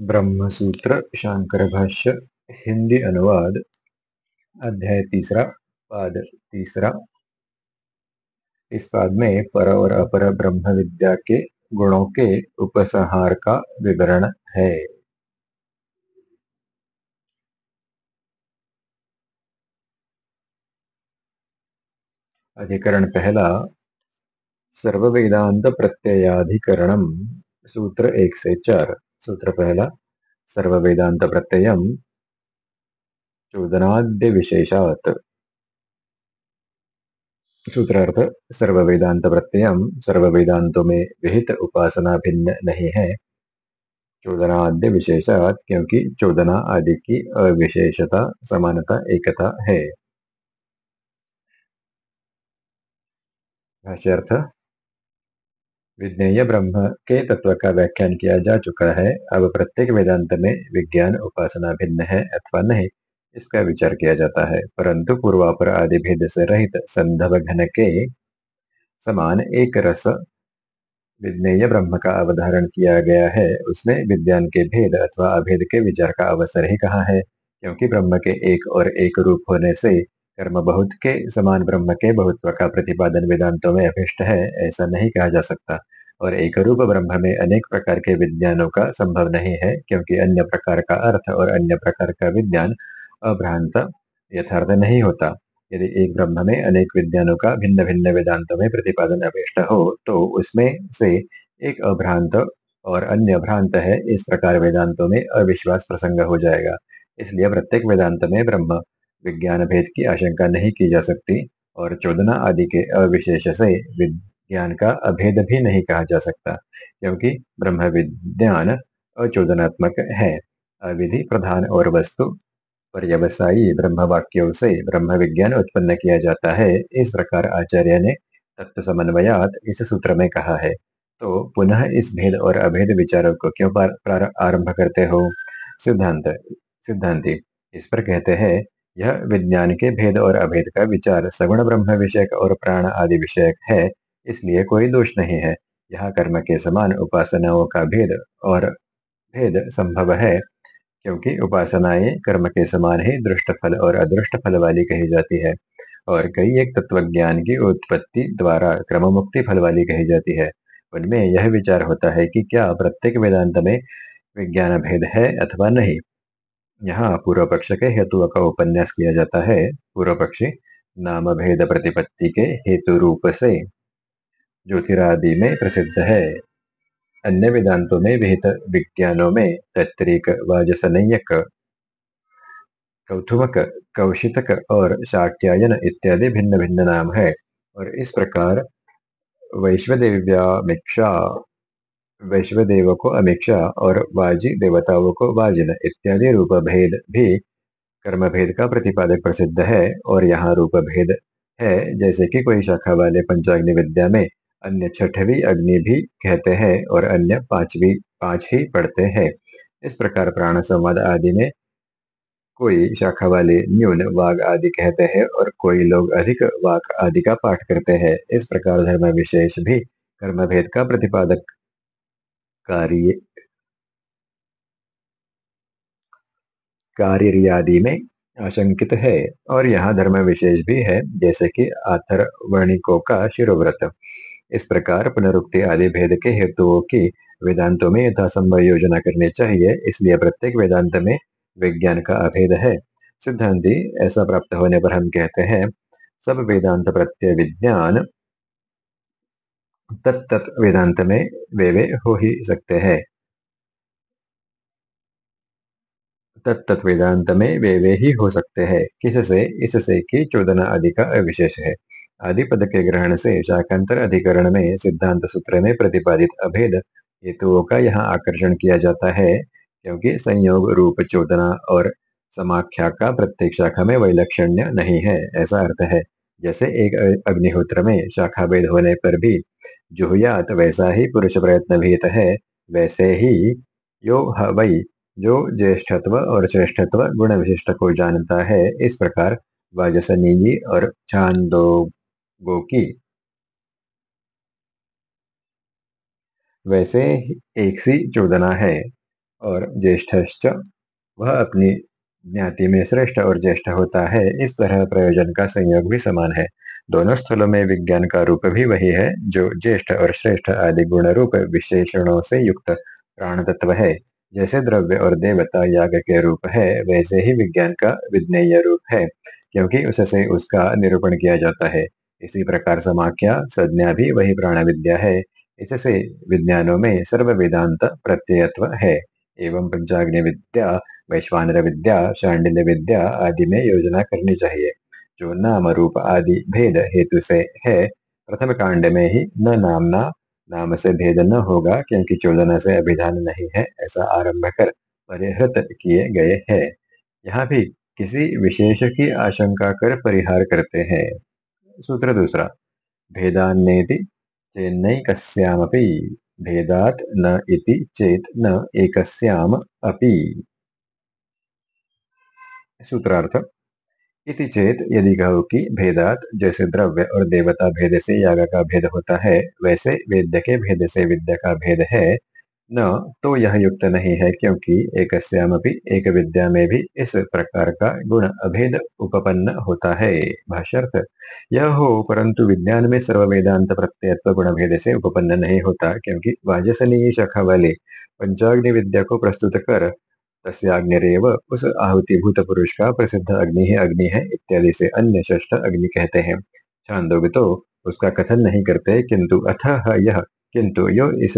ब्रह्मसूत्र शांकर भाष्य हिंदी अनुवाद, अध्याय तीसरा, पाद तीसरा। इस पाद में पर और अपर ब्रह्म विद्या के गुणों के उपसंहार का विवरण है। अधिकरण पहला सर्व वेदांत प्रत्ययाधिकरणम, सूत्र एक से चार। सूत्र पहला सर्व वेदांत प्रत्ययम चोदनाद्य विशेषात सूत्रार्थ सर्व वेदांत प्रत्ययम सर्व वेदांतों में विहित उपासना भिन्न नहीं है। चोदनाद्य विशेषात क्योंकि चोदना आदि की अविशेषता, समानता, एकता है। भाष्यर्थ विज्ञेय ब्रह्म के तत्व का व्याख्यान किया जा चुका है। अब प्रत्येक वेदांत में विज्ञान उपासना भिन्न है अथवा नहीं, इसका विचार किया जाता है। परंतु पूर्वापर आदि भेद से रहित संधव घन के समान एक रस विज्ञेय ब्रह्म का अवधारण किया गया है। उसमें विज्ञान के भेद अथवा अभेद के विचार का अवसर ही कहा है, क्योंकि ब्रह्म के एक और एक रूप होने से कर्म बहुत के समान ब्रह्म के बहुत्व का प्रतिपादन वेदांतों में अभिष्ट है, ऐसा नहीं कहा जा सकता। और एक रूप ब्रह्म में अनेक प्रकार के विज्ञानों का संभव नहीं है, क्योंकि अन्य प्रकार का अर्थ और अन्य प्रकार का विज्ञान अभ्रांत, यथार्थ नहीं होता। यदि एक ब्रह्म में अनेक विज्ञानों का भिन्न भिन्न वेदांतों में प्रतिपादन अभिष्ट हो तो उसमें से एक अभ्रांत और अन्य भ्रांत है, इस प्रकार वेदांतों में अविश्वास प्रसंग हो जाएगा। इसलिए प्रत्येक वेदांत में ब्रह्म विज्ञान भेद की आशंका नहीं की जा सकती और चोदना आदि के अविशेष से विज्ञान का अभेद भी नहीं कहा जा सकता, क्योंकि ब्रह्म विज्ञान अचोदनात्मक है। अविधि प्रधान और वस्तु पर्यवसायी ब्रह्म वाक्यों से ब्रह्म विज्ञान उत्पन्न किया जाता है, इस प्रकार आचार्य ने तत्व समन्वयात इस सूत्र में कहा है। तो पुनः इस भेद और अभेद विचारों को क्यों आरंभ करते हो? सिद्धांत, सिद्धांति, इस पर कहते हैं यह विज्ञान के भेद और अभेद का विचार, सगुण ब्रह्म विषयक और प्राण आदि विषयक है, इसलिए कोई दोष नहीं है। यह कर्म के समान उपासनाओं का भेद और भेद संभव है, क्योंकि उपासनाएँ कर्म के समान ही दृष्ट फल और अदृष्ट फल वाली कही जाती है और कई एक तत्व ज्ञान की उत्पत्ति द्वारा क्रम मुक्ति फल वाली कही जाती है। उनमें यह विचार होता है कि क्या प्रत्येक वेदांत में विज्ञान भेद है अथवा नहीं। यहाँ पूर्व पक्ष के हेतु का उपन्यास किया जाता है। पूर्व पक्षी नाम भेद प्रतिपत्ति के हेतु रूप से ज्योतिरादि में प्रसिद्ध है। अन्य वेदांतों में, विहित विज्ञानों में तत्रिक वाजसनयक कौथुमक कौशितक और शाक्यायन इत्यादि भिन्न भिन्न नाम है। और इस प्रकार वैश्वदेव्यामिक्षा वैश्वदेव को अमीक्षा और वाजी देवताओं को वाजन इत्यादि रूप भेद भी कर्म भेद का प्रतिपादक प्रसिद्ध है और यहाँ रूप भेद है। जैसे कि कोई शाखा वाले पंचाग्नि विद्या में अन्य छठवीं अग्नि भी कहते हैं और अन्य पांचवी, पाँच ही पढ़ते हैं। इस प्रकार प्राण संवाद आदि में कोई शाखा वाले न्यून वाग आदि कहते हैं और कोई लोग अधिक वाक आदि का पाठ करते हैं। इस प्रकार धर्म विशेष भी कर्म भेद का प्रतिपादक कार्य कार्य में आशंकित है। और यहाँ धर्म विशेष भी है, जैसे कि आथर वर्णिकों का शिरोव्रत। इस प्रकार पुनरुक्ति आदि भेद के हेतुओं की वेदांतों में यथासंभव योजना करनी चाहिए, इसलिए प्रत्येक वेदांत में विज्ञान का अभेद है। सिद्धांति ऐसा प्राप्त होने पर हम कहते हैं, सब वेदांत प्रत्यय विज्ञान तत्त वेदांत में वे वे हो ही सकते हैं। तत्त वेदांत में वे वे ही हो सकते हैं। किससे? इससे कि चोदना आदि का अविशेष है। आदि पद के ग्रहण से शाकांतर अधिकरण में सिद्धांत सूत्र में प्रतिपादित अभेद हेतुओं का यहाँ आकर्षण किया जाता है, क्योंकि संयोग रूप चोदना और समाख्या का प्रत्येक शाखा में वैलक्षण्य नहीं है, ऐसा अर्थ है। जैसे एक अग्निहोत्र में शाखा भेद होने पर भी जुहुयात वैसा ही पुरुष प्रयत्न भीत है, वैसे ही यो वही जो ज्येष्ठत्व और श्रेष्ठत्व गुण विशिष्ट को जानता है, इस प्रकार वाजसनी और छांदोगो की। वैसे एक सी चोदना है, और ज्येष्ठश्च, वह अपनी ज्ञाति में श्रेष्ठ और ज्येष्ठ होता है, इस तरह प्रयोजन का संयोग भी समान है। दोनों स्थलों में विज्ञान का रूप भी वही है, जो ज्येष्ठ और श्रेष्ठ आदि गुण रूप विशेषणों से युक्त प्राण तत्व है। जैसे द्रव्य और देवता याग के रूप है, वैसे ही विज्ञान का विज्ञेय रूप है, क्योंकि उससे उसका निरूपण किया जाता है। इसी प्रकार समाख्या, संज्ञा भी वही प्राण विद्या है। इससे विज्ञानों में सर्व वेदांत प्रत्ययत्व है। एवं पंचाग्नि विद्या वैश्वानर विद्या शांडिल्य विद्या आदि में योजना करनी चाहिए। जो नाम रूप आदि भेद हेतु से है, प्रथम कांड में ही न नामना, नाम से भेद न होगा, क्योंकि चोदना से अभिधान नहीं है, ऐसा आरंभ कर परिहृत किए गए हैं। यहाँ भी किसी विशेष की आशंका कर परिहार करते हैं। सूत्र दूसरा भेदान्नेति चेन्नैकस्यामपि, भेदात न इति चेत न एकस्याम सूत्रार्थ इति चेत यदि कहो कि भेदात, जैसे द्रव्य और देवता भेद से याग का भेद होता है, वैसे वेद्य के भेद से विद्या का भेद है। न तो यह युक्त नहीं है क्योंकि एक एक विद्या में भी इस प्रकार का गुण अभेद उपपन्न होता है। भाष्यर्थ, यह हो, परंतु विज्ञान में सर्व वेदांत प्रत्ययत्व गुण भेद से उपपन्न नहीं होता क्योंकि वाजसनीय शाखा वाले पंचाग्नि विद्या को प्रस्तुत कर तस्याग्निरेव उस आहुतिभूत पुरुष का प्रसिद्ध अग्नि ही अग्नि है इत्यादि से अन्य षष्ठ अग्नि कहते हैं। छांदोग तो उसका कथन नहीं करते, किंतु अथ यह, किंतु यो इस.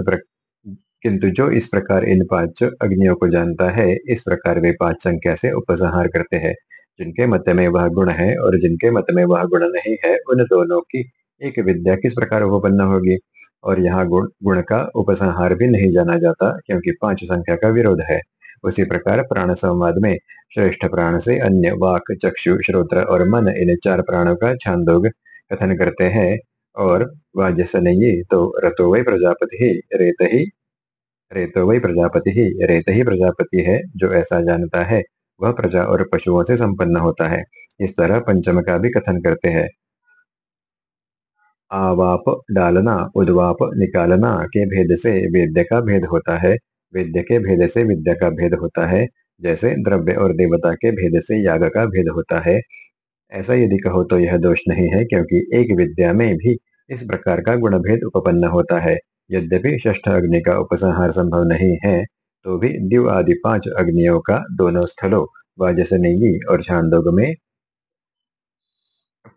किंतु जो इस प्रकार इन पाँच अग्नियों को जानता है, इस प्रकार वे पाँच संख्या से उपसंहार करते हैं। जिनके मत में वह गुण है और जिनके मत में वह गुण नहीं है, उन दोनों की एक विद्या किस प्रकार उपपन्न होगी? और यहाँ गुण गुण का उपसंहार भी नहीं जाना जाता, क्योंकि पाँच संख्या का विरोध है। उसी प्रकार प्राण संवाद में श्रेष्ठ प्राण से अन्य वाक, चक्षु, श्रोत्र और मन, इन चार प्राणों का छांदोग कथन करते हैं। और वाजसनयी तो रतो वही प्रजापति ही, रेत ही रेतो वही प्रजापति ही, रेत ही प्रजापति है, जो ऐसा जानता है, वह प्रजा और पशुओं से संपन्न होता है। इस तरह पंचम का भी कथन करते हैं। आवाप डालना, उद्वाप निकालना के भेद से वेद्य का भेद होता है। वेद्य के भेद से विद्या का भेद होता है, जैसे द्रव्य और देवता के भेद से याग का भेद होता है। ऐसा यदि कहो तो यह दोष नहीं है, क्योंकि एक विद्या में भी इस प्रकार का गुण भेद उपपन्न होता है। यद्यपि ष्ठ अग्नि का उपसंहार संभव नहीं है तो भी दिव आदि पाँच अग्नियों का दोनों स्थलों, वाजसनेयी और छांदोग में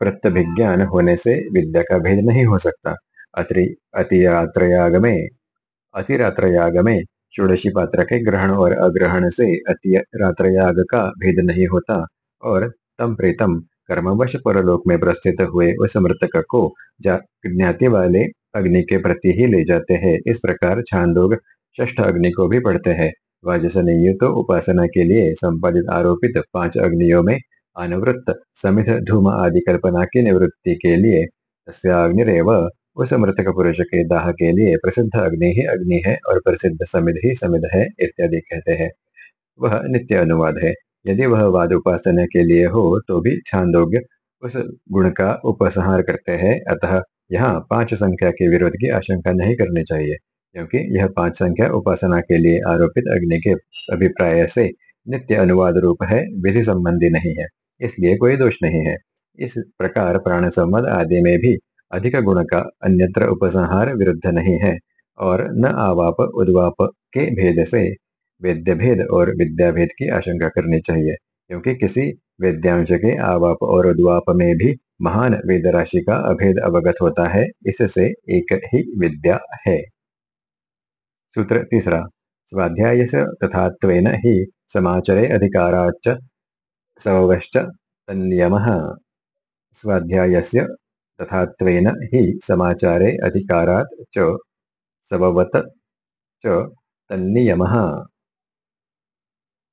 प्रत्यभिज्ञान होने से विद्या का भेद नहीं हो सकता। अति अतियात्रयाग में, अतिरात्रयाग में षोडशी पात्र के ग्रहण और अग्रहण से अति रात्रयाग का भेद नहीं होता और तम प्रीतम कर्मवश परलोक में प्रस्थित हुए उस मृतक को ज्ञाति वाले अग्नि के प्रति ही ले जाते हैं। इस प्रकार छांदोग ष्ठ अग्नि को भी पढ़ते हैं। वाजसनीय तो उपासना के लिए संपादित आरोपित पाँच अग्नियों में अनुवृत्त समित धूम आदि कल्पना की निवृत्ति के लिए तस्ग्निव उस मृतक पुरुष के दाह के लिए प्रसिद्ध अग्नि ही अग्नि है और प्रसिद्ध समिध ही समिध है, इत्यादि कहते हैं। वह नित्य अनुवाद है। यदि वह वाद उपासना के लिए हो तो भी छांदोग्य उस गुण का उपसंहार करते हैं। अतः यहाँ पाँच संख्या के विरोध की आशंका नहीं करनी चाहिए, क्योंकि यह पाँच संख्या उपासना के लिए आरोपित अग्नि के अभिप्राय से नित्य अनुवाद रूप है, विधि संबंधी नहीं है, इसलिए कोई दोष नहीं है। इस प्रकार प्राण संबंध आदि में भी अधिक गुण का अन्यत्र उपसंहार विरुद्ध नहीं है, और न आवाप उद्वाप के भेद से वेद्य भेद और विद्या भेद की आशंका करनी चाहिए, क्योंकि किसी वेद्यांश के आवाप और उद्वाप में भी महान वेद राशि का अभेद अवगत होता है, इससे एक ही विद्या है। सूत्र तीसरा स्वाध्याय से तथा ही समाचरे अधिकाराच सवश्च तन्नियमः स्वाध्यायस्य तथात्वेन हि समाचारे अधिकारात् च सबवत च तन्नियमः।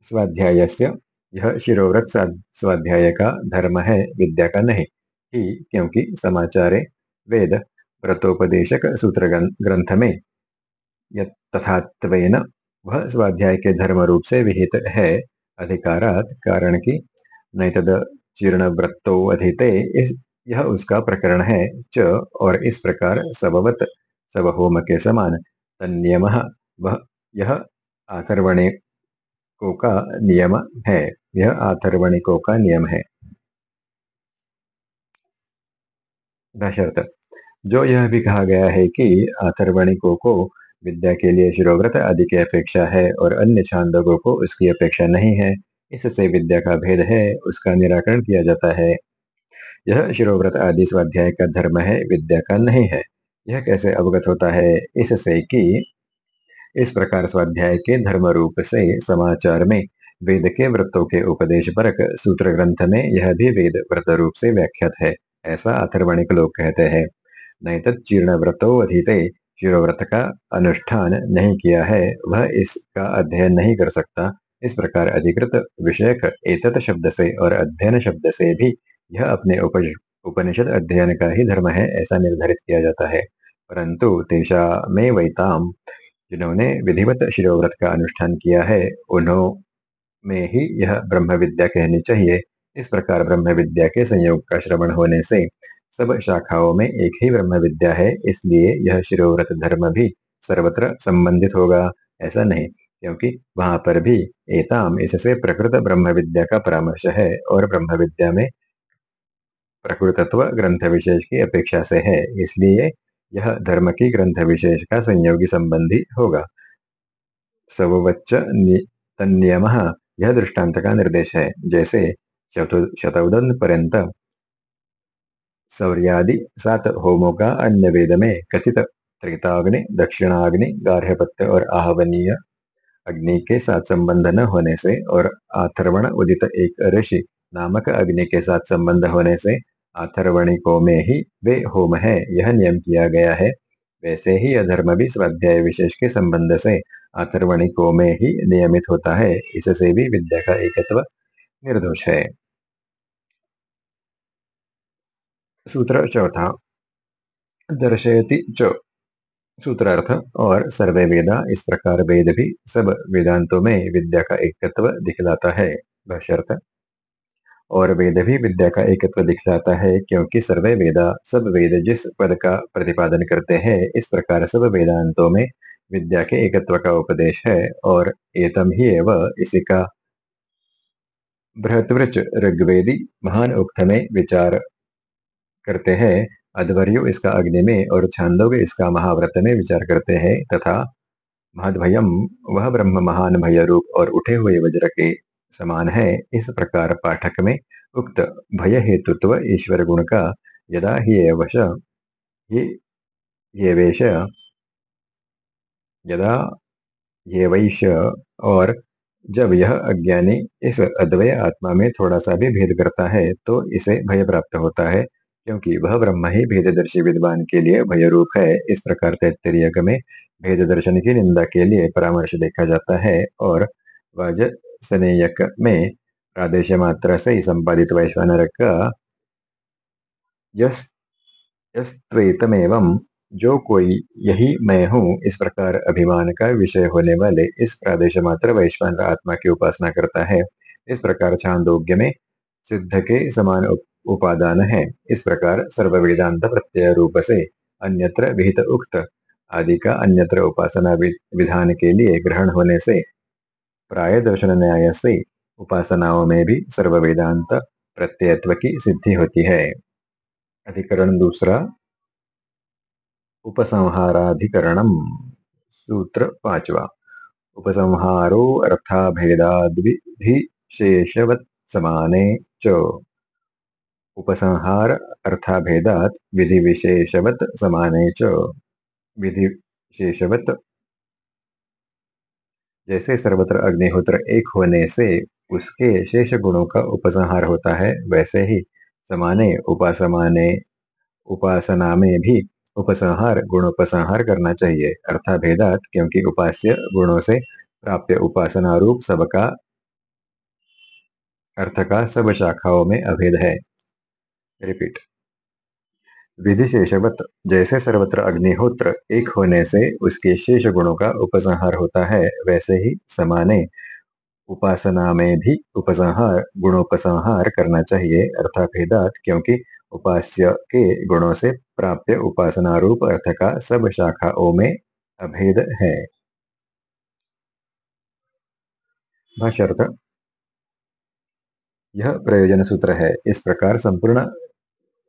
स्वाध्यायस्य यह शिरोव्रत स्वाध्याय का धर्म है, विद्या का नहीं। ही क्योंकि समाचारे वेद व्रतोपदेशक सूत्र ग्रंथ में तथात्वेन वह स्वाध्याय के धर्म रूप से विहित है, अधिकारात कारण की नहीं तद चीर्ण व्रतो अधिते इस यह उसका प्रकरण है, च, और इस प्रकार सबवत सब होम के समान। तन्यम वह, यह आथर्वणे को नियम है। यह आथर्वणिकों का नियम है। जो यह भी कहा गया है कि आथर्वणिकों को विद्या के लिए शिरोव्रत आदि की अपेक्षा है और अन्य छांदों को उसकी अपेक्षा नहीं है, इससे विद्या का भेद है, उसका निराकरण किया जाता है। यह शिरोव्रत आदि स्वाध्याय का धर्म है, विद्या का नहीं है। यह कैसे अवगत होता है? इससे कि इस प्रकार स्वाध्याय के धर्म रूप से समाचार में, वेद के व्रतों के उपदेश परक सूत्र ग्रंथ में यह भी वेद व्रत रूप से व्याख्यात है, ऐसा अथर्वणिक लोग कहते हैं। नहीं तत्चीर्ण व्रतो अधीते शिरोव्रत का अनुष्ठान नहीं किया है, वह इसका अध्ययन नहीं कर सकता। इस प्रकार अधिकृत विषयक एतत शब्द से और अध्ययन शब्द से भी यह अपने उपनिषद अध्ययन का ही धर्म है, ऐसा निर्धारित किया जाता है। परंतु तेषा में वैताम, जिन्होंने विधिवत शिरोव्रत का अनुष्ठान किया है उन्होंने ही यह ब्रह्म विद्या कहनी चाहिए। इस प्रकार ब्रह्म विद्या के संयोग का श्रवण होने से सब शाखाओं में एक ही ब्रह्म विद्या है, इसलिए यह शिरोव्रत धर्म भी सर्वत्र संबंधित होगा। ऐसा नहीं, क्योंकि वहाँ पर भी एताम इससे प्रकृत ब्रह्म विद्या का परामर्श है और ब्रह्म विद्या में प्रकृतत्व ग्रंथ विशेष की अपेक्षा से है, इसलिए यह धर्म की ग्रंथ विशेष का संयोगी संबंधी होगा। सवच्च तन्यम यह दृष्टांत का निर्देश है, जैसे शतौदन पर्यंत सौर्यादि सात होमों का अन्य वेद में कथित त्रिताग्नि, दक्षिणाग्नि, गार्हपत्य और आहवनीय अग्नि के साथ संबंध न होने से और आथर्वण उदित एक ऋषि नामक अग्नि के साथ संबंध होने से अथर्वणिकों में ही वे होम है। यह नियम किया गया है। वैसे ही अधर्म भी स्वाध्याय विशेष के संबंध से अथर्वणिकों में ही नियमित होता है। इससे भी विद्या का एकत्व निर्दोष है। सूत्र चौथा। दर्शयति च। सूत्रार्थ और सर्वे वेदा, इस प्रकार वेद भी सब वेदांतों में विद्या का एकत्व दिखलाता है। बशर्त और वेद भी विद्या का एकत्व दिखलाता है, क्योंकि सर्वे वेदा, सब वेद जिस पद का प्रतिपादन करते हैं, इस प्रकार सब वेदांतों में विद्या के एकत्व का उपदेश है, और एतम ही एवं इसी का बृहत्वृच ऋग्वेदी महान उक्त में विचार करते हैं। अध्वर्यु इसका अग्नि में और छांदोग इसका महाव्रत में विचार करते हैं, तथा महदभयम वह ब्रह्म महान भय रूप और उठे हुए वज्र के समान है। इस प्रकार पाठक में उक्त भय हेतुत्व ईश्वर गुण का यदा ही वश ये वेश यदा ये वैश और जब यह अज्ञानी इस अद्वय आत्मा में थोड़ा सा भी भेद करता है तो इसे भय प्राप्त होता है, क्योंकि वह ब्रह्म ही भेददर्शी विद्वान के लिए भय रूप है। इस प्रकार तैतरीय में भेद दर्शन की निंदा के लिए परामर्श देखा जाता है और वज स्नेयक में प्रादेश मात्र से ही संपादित वैश्वानर का जो कोई यही मैं हूँ इस प्रकार अभिमान का विषय होने वाले इस प्रादेश मात्र वैश्वान आत्मा की उपासना करता है इस प्रकार छांदोग्य में सिद्ध के समान उपादान है इस प्रकार सर्व वेदांत प्रत्यय रूप से अन्यत्र विहित उक्त आदि का अन्यत्र उपासना विधान के लिए ग्रहण होने से प्राय दर्शन न्याय से उपासनाओं में भी सर्व वेदांत प्रत्ययत्व की सिद्धि होती है। अधिकरण दूसरा उपसंहाराधिकरणम सूत्र पांचवा। उपसंहारो अर्थाभेदाद्विधिशेषवत् समाने च। उपसंहार अर्थाभेदात विधि विशेषवत समाने च। विधि विशेषवत जैसे सर्वत्र अग्निहोत्र एक होने से उसके शेष गुणों का उपसंहार होता है, वैसे ही समाने, उपासमाने उपासना में भी उपसंहार, गुणोपसंहार करना चाहिए। अर्थाभेदात क्योंकि उपास्य गुणों से प्राप्य उपासना रूप सबका, अर्थ का सब शाखाओं में अभेद है। रिपीट। विधि शेषवत जैसे सर्वत्र अग्निहोत्र एक होने से उसके शेष गुणों का उपसंहार होता है, वैसे ही समाने। उपासना में भी उपसंहार, गुणोपसंहार करना चाहिए अर्थाभेदात क्योंकि उपास्य के गुणों से प्राप्त उपासना रूप अर्थ का सब शाखाओं में अभेद है। यह प्रयोजन सूत्र है। इस प्रकार संपूर्ण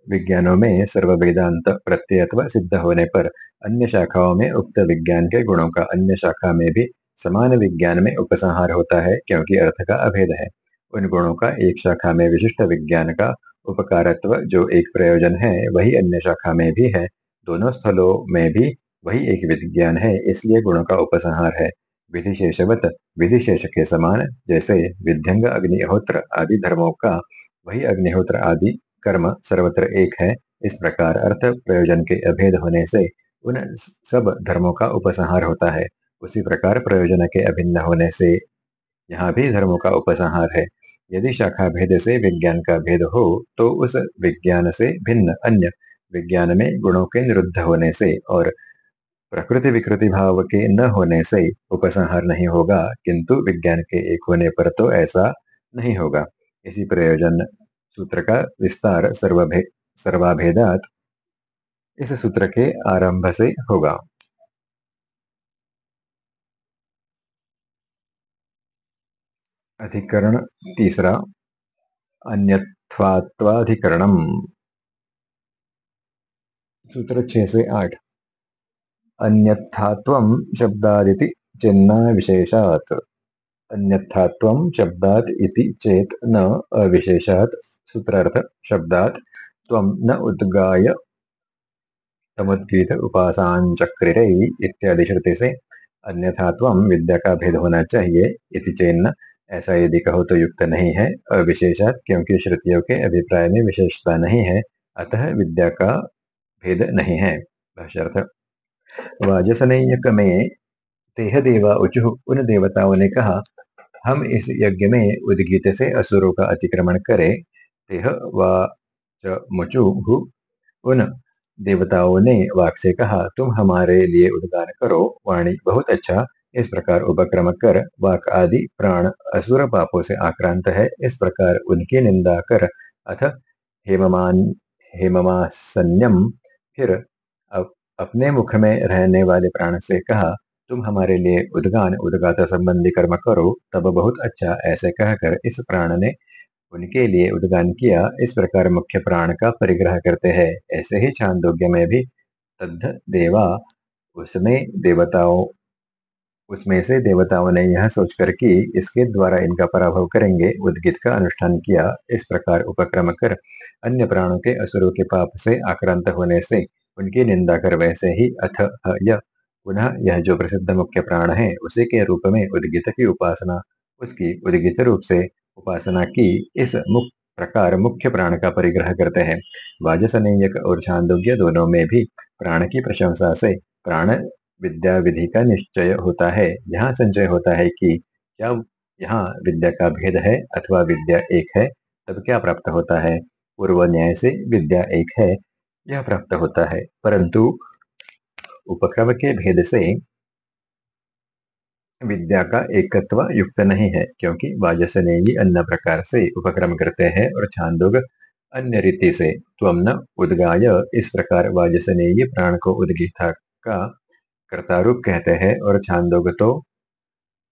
विज्ञानों में सर्व वेदांत प्रत्ययत्व सिद्ध होने पर, अन्य शाखाओं में उक्त विज्ञान के गुणों का अन्य शाखा में भी समान विज्ञान में उपसंहार होता है, क्योंकि अर्थ का अभेद है। उन गुणों का एक शाखा में विशिष्ट विज्ञान का उपकारत्व जो एक प्रयोजन है, वही अन्य शाखा में भी है। दोनों स्थलों में भी वही एक विज्ञान है, इसलिए गुणों का उपसंहार है। विधिशेषवत, विधिशेष के समान, जैसे विध्यंग अग्निहोत्र आदि धर्मों का, वही अग्निहोत्र आदि कर्म सर्वत्र एक है। इस प्रकार अर्थ प्रयोजन के अभेद होने से उन सब धर्मों का उपसंहार होता है। उसी प्रकार प्रयोजन के अभिन्न होने से यहाँ भी धर्मों का उपसंहार है। यदि शाखा भेद से विज्ञान का भेद हो तो उस विज्ञान से भिन्न अन्य विज्ञान में गुणों के निरुद्ध होने से और प्रकृति विकृति भाव के न होने से उपसंहार नहीं होगा, किंतु विज्ञान के एक होने पर तो ऐसा नहीं होगा। इसी प्रयोजन सूत्र का विस्तार सर्वभे सर्वाभेदात इस सूत्र के आरंभ से होगा। अधिकरण तीसरा। अन्यत्वात्वाधिकरणम सूत्र छह से आठ। अन्यत्थात्वं शब्दादिति चिन्ना विशेषात् अन्यत्थात्वं शब्दात् इति चेत न अविशेषात्। सूत्रार्थ शब्दात् त्वं न उद्गाय समुद्गीत उपासांचक्रिरै इत्यादि श्रुति से अन्यथा त्वं विद्या का भेद होना चाहिए इति चेन्न ऐसा यदि कहो तो युक्त नहीं है, अविशेषात क्योंकि श्रुतियों के अभिप्राय में विशेषता नहीं है, अतः विद्या का भेद नहीं है वाजसनेयक में तेह देवा उचु, उन देवताओं ने कहा, हम इस यज्ञ में उद्गीत से असुरों का अतिक्रमण करें तेह मुचु उन देवताओं ने वाक से कहा तुम हमारे लिए उद्गान करो वाणी बहुत अच्छा। इस प्रकार उपक्रम कर वाक आदि प्राण असुर पापों से आक्रांत है। इस प्रकार उनकी निंदा कर। अथ हेममान हेममासन्यम फिर अप, अपने मुख में रहने वाले प्राण से कहा तुम हमारे लिए उद्गान उद्गाता संबंधी कर्म करो। तब बहुत अच्छा ऐसे कहकर इस प्राण ने उनके लिए उद्गान किया, इस प्रकार मुख्य प्राण का परिग्रह करते हैं। ऐसे ही छांदोग्य में भी तद्ध देवा, उसमें देवताओं, उसमें से देवताओं ने यह सोचकर कि इसके द्वारा इनका पराभव करेंगे, उद्गित का अनुष्ठान किया, इस प्रकार उपक्रम कर अन्य प्राणों के असुरों के पाप से आक्रांत होने से उनकी निंदा कर वैसे ही अथ पुनः यह जो प्रसिद्ध मुख्य प्राण है, उसी के रूप में उद्गित की उपासना, उसकी उद्गित रूप से उपासना की इस मुख प्रकार मुख्य प्राण का परिग्रह करते हैं। वाजसनेयक और छांदोग्य दोनों में भी प्राण की प्रशंसा से प्राण विद्या विधि का निश्चय होता है। यहाँ संचय होता है कि क्या यहाँ विद्या का भेद है अथवा विद्या एक है, तब क्या प्राप्त होता है? पूर्व न्याय से विद्या एक है, यह प्राप्त होता है। परंतु उपक्रम के भेद से विद्या का एकत्व युक्त नहीं है, क्योंकि वाजसनेयी अन्य प्रकार से उपक्रम करते हैं और छांदोग अन्य रीति से। त्वम न उदगाय। इस प्रकार वाजसनेयी प्राण को उदगीता का कर्तारूप कहते हैं और छांदोग तो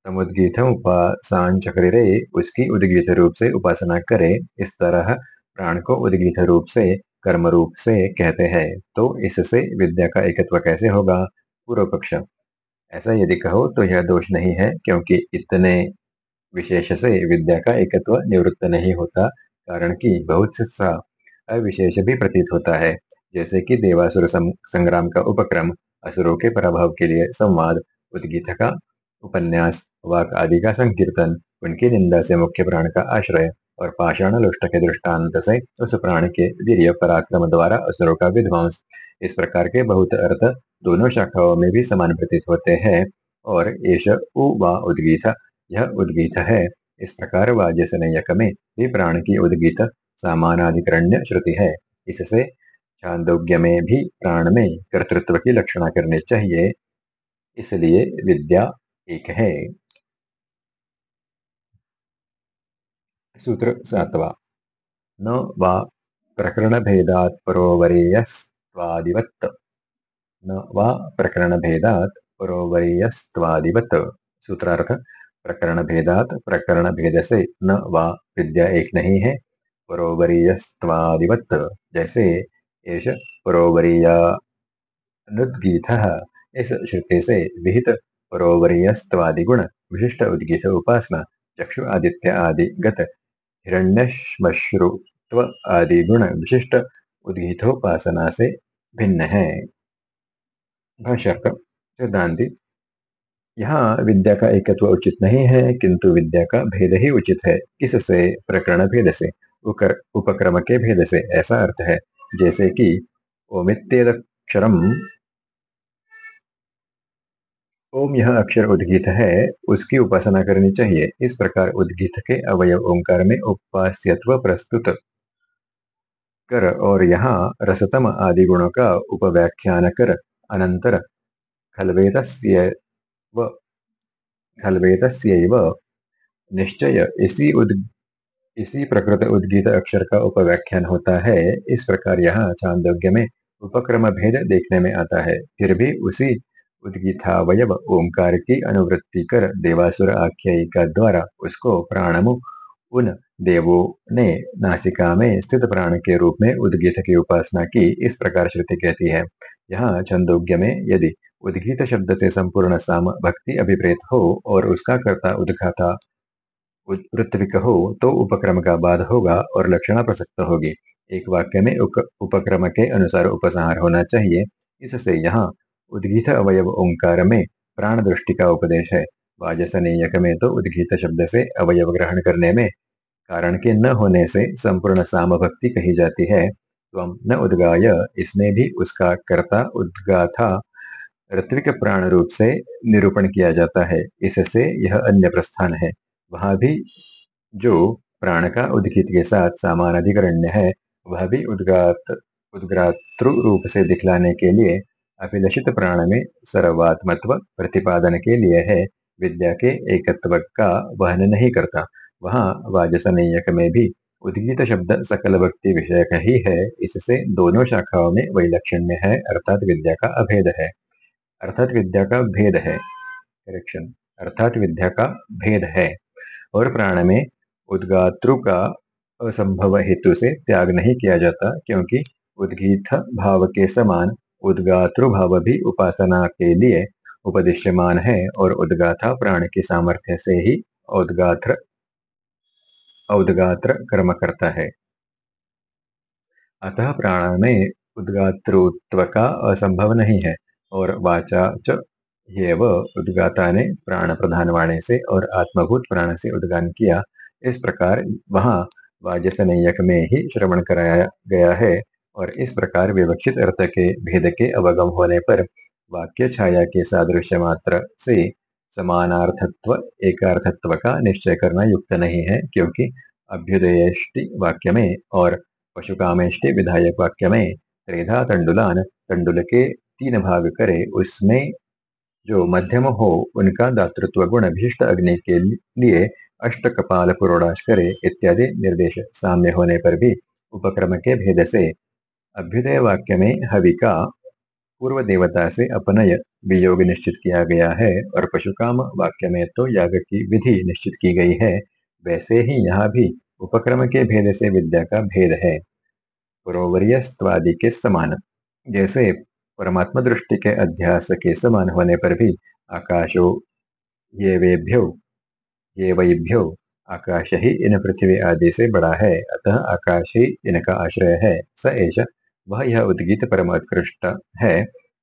समुद्गीत उपासांचक्रिरे उसकी उदगीत रूप से उपासना करे, इस तरह प्राण को उदगीत रूप से, कर्म रूप से कहते हैं। तो इससे विद्या का एकत्व कैसे होगा? पूर्व पक्ष ऐसा यदि कहो तो यह दोष नहीं है, क्योंकि इतने विशेष से विद्या का एकत्व निवृत्त नहीं होता, कारण कि बहुत सा अविशेष भी प्रतीत होता है। जैसे कि देवासुर संग्राम का उपक्रम, असुरों के पराभव के लिए संवाद, उद्गीत का उपन्यास, वाक आदि का संकीर्तन, उनकी निंदा से मुख्य प्राण का आश्रय। और पाषाण लुष्ट के दृष्टांत से उस प्राण के वीर पराक्रम द्वारा असुरों का विध्वंस। इस प्रकार के बहुत अर्थ दोनों शाखाओं में भी समान प्रतीत होते हैं। और एश उ व उद्गीत, यह उद्गीत है। इस प्रकार वाजसनयक में भी प्राण की उद्गीत सामानाधिकरण्य श्रुति है। इससे छांदोग्य में भी प्राण में कर्तृत्व की लक्षणा करनी चाहिए। इसलिए विद्या एक है। सूत्र सातवा न वा प्रकरणभेदात् परोवरेयस्त्वादिवत्। न वा प्रकरणभेदात् परोवरेयस्त्वादिवत्। सूत्रार्थ प्रकरण भेदात प्रकरण भेद से न वा विद्या एक नहीं है, परोवरीयस्त्वादिवत्। जैसे एष परोवरीयानुद्गीतः इस श्रुति से विहित परोवरीयस्त्वादि गुण विशिष्ट उद्गीत उपासना, चक्षु, आदित्य, आदि, गत। हिरण्यश्मश्रुत्व आदि गुण विशिष्ट उद्गीतोपासना से भिन्न है। सिद्धांति, यहाँ विद्या का एकत्व उचित नहीं है, किंतु विद्या का भेद ही उचित है। किससे? प्रकरण भेद से उपक्रम के भेद से, ऐसा अर्थ है। जैसे कि ओमित्यक्षरम ओम यह अक्षर उद्गीत है, उसकी उपासना करनी चाहिए। इस प्रकार उद्गीत के अवयव ओंकार में उपास्यत्व प्रस्तुत। कर और यहाँ रसतम आदि गुणों का उपव्याख्यान कर। अनंतर खलवेतस्यैव निश्चय इसी उद इसी प्रकृत उद्गीत अक्षर का उपव्याख्यान होता है। इस प्रकार यहाँ चांदोग्य में उपक्रम भेद देखने में आता है। फिर भी उसी उद्गीतावयव ओंकार की अनुवृत्ति कर देवासुर आख्यायिका द्वारा उसको प्राणमु उन देवों ने नासिका में स्थित प्राण के रूप में उद्गीत की उपासना की इस प्रकार श्रुति कहती है। यहाँ छंदोग्य में यदि उद्गीत शब्द से संपूर्ण साम भक्ति अभिप्रेत हो और उसका कर्ता उद्घाता ऋत्विक हो तो उपक्रम का बाद होगा और लक्षणा प्रसक्त होगी। एक वाक्य में उपक्रम के अनुसार उपसंहार होना चाहिए। इससे यहाँ उद्गीत अवयव ओंकार में प्राण दृष्टि का उपदेश है। वाजसनीयक में तो उद्गीत शब्द से अवयव ग्रहण करने में, कारण के न होने से संपूर्ण साम भक्ति कही जाती है। तम न उद्गाय, इसमें भी उसका कर्ता उद्गाथा ऋत्विक प्राण रूप से निरूपण किया जाता है। इससे यह अन्य प्रस्थान है। वहाँ भी जो प्राण का उद्गित के साथ सामान अधिकरण्य है, वह भी उद्गात, उद्ग्रातृ रूप से दिखलाने के लिए अभिलषित प्राण में सर्वात्मत्व प्रतिपादन के लिए है। विद्या के एकत्व का वहन नहीं करता। वहाँ वाजसनीयक में भी उद्गीत शब्द सकल भक्ति विषयक ही है। इससे दोनों शाखाओं में वैलक्षण्य है, अर्थात विद्या का अभेद है। अर्थात विद्या का भेद है। करेक्शन अर्थात विद्या का भेद है। और प्राण में उद्गात्रु का असंभव हेतु से त्याग नहीं किया जाता, क्योंकि उद्गीत भाव के समान उद्गात्रु भाव भी उपासना के लिए उपदिश्यमान है और उद्गाथा प्राण के सामर्थ्य से ही उद्गात्र औदगात्र कर्म करता है। अतः प्राण में उद्गातृत्व का असंभव नहीं है और वाचा च ये उद्गाता ने प्राण प्रधान वाणी से और आत्मभूत प्राण से उद्गान किया। इस प्रकार वहाँ वाजसनयक में ही श्रवण कराया गया है। और इस प्रकार विवक्षित अर्थ के भेद के अवगम होने पर वाक्य छाया के सादृश्य मात्र से समानार्थत्व, एकार्थत्व का निश्चय करना युक्त नहीं है, क्योंकि अभ्युदयष्टि वाक्य में और पशुकामेष्टि विधायक वाक्य में त्रेधा तंडुलान, तंडुल के तीन भाग करे, उसमें जो मध्यम हो, उनका दातृत्व गुण विशिष्ट अग्नि के लिए अष्ट कपाल पुरोडाश करे, इत्यादि निर्देश साम्य होने पर भी उपक्रम के भेद से अभ्युदय वाक्य में हवि का पूर्व देवता से अपनय वियोग निश्चित किया गया है और पशुकाम वाक्य में तो याग की विधि निश्चित की गई है। वैसे ही यहाँ भी उपक्रम के भेद से विद्या का भेद है। के समान। जैसे परमात्मा दृष्टि के अध्यास के समान होने पर भी आकाशो ये वेभ्यो ये वैभ्यो, आकाश ही इन पृथ्वी आदि से बड़ा है। अतः आकाश ही इनका आश्रय है। स एश वह यह उद्गीत परम उत्कृष्ट है,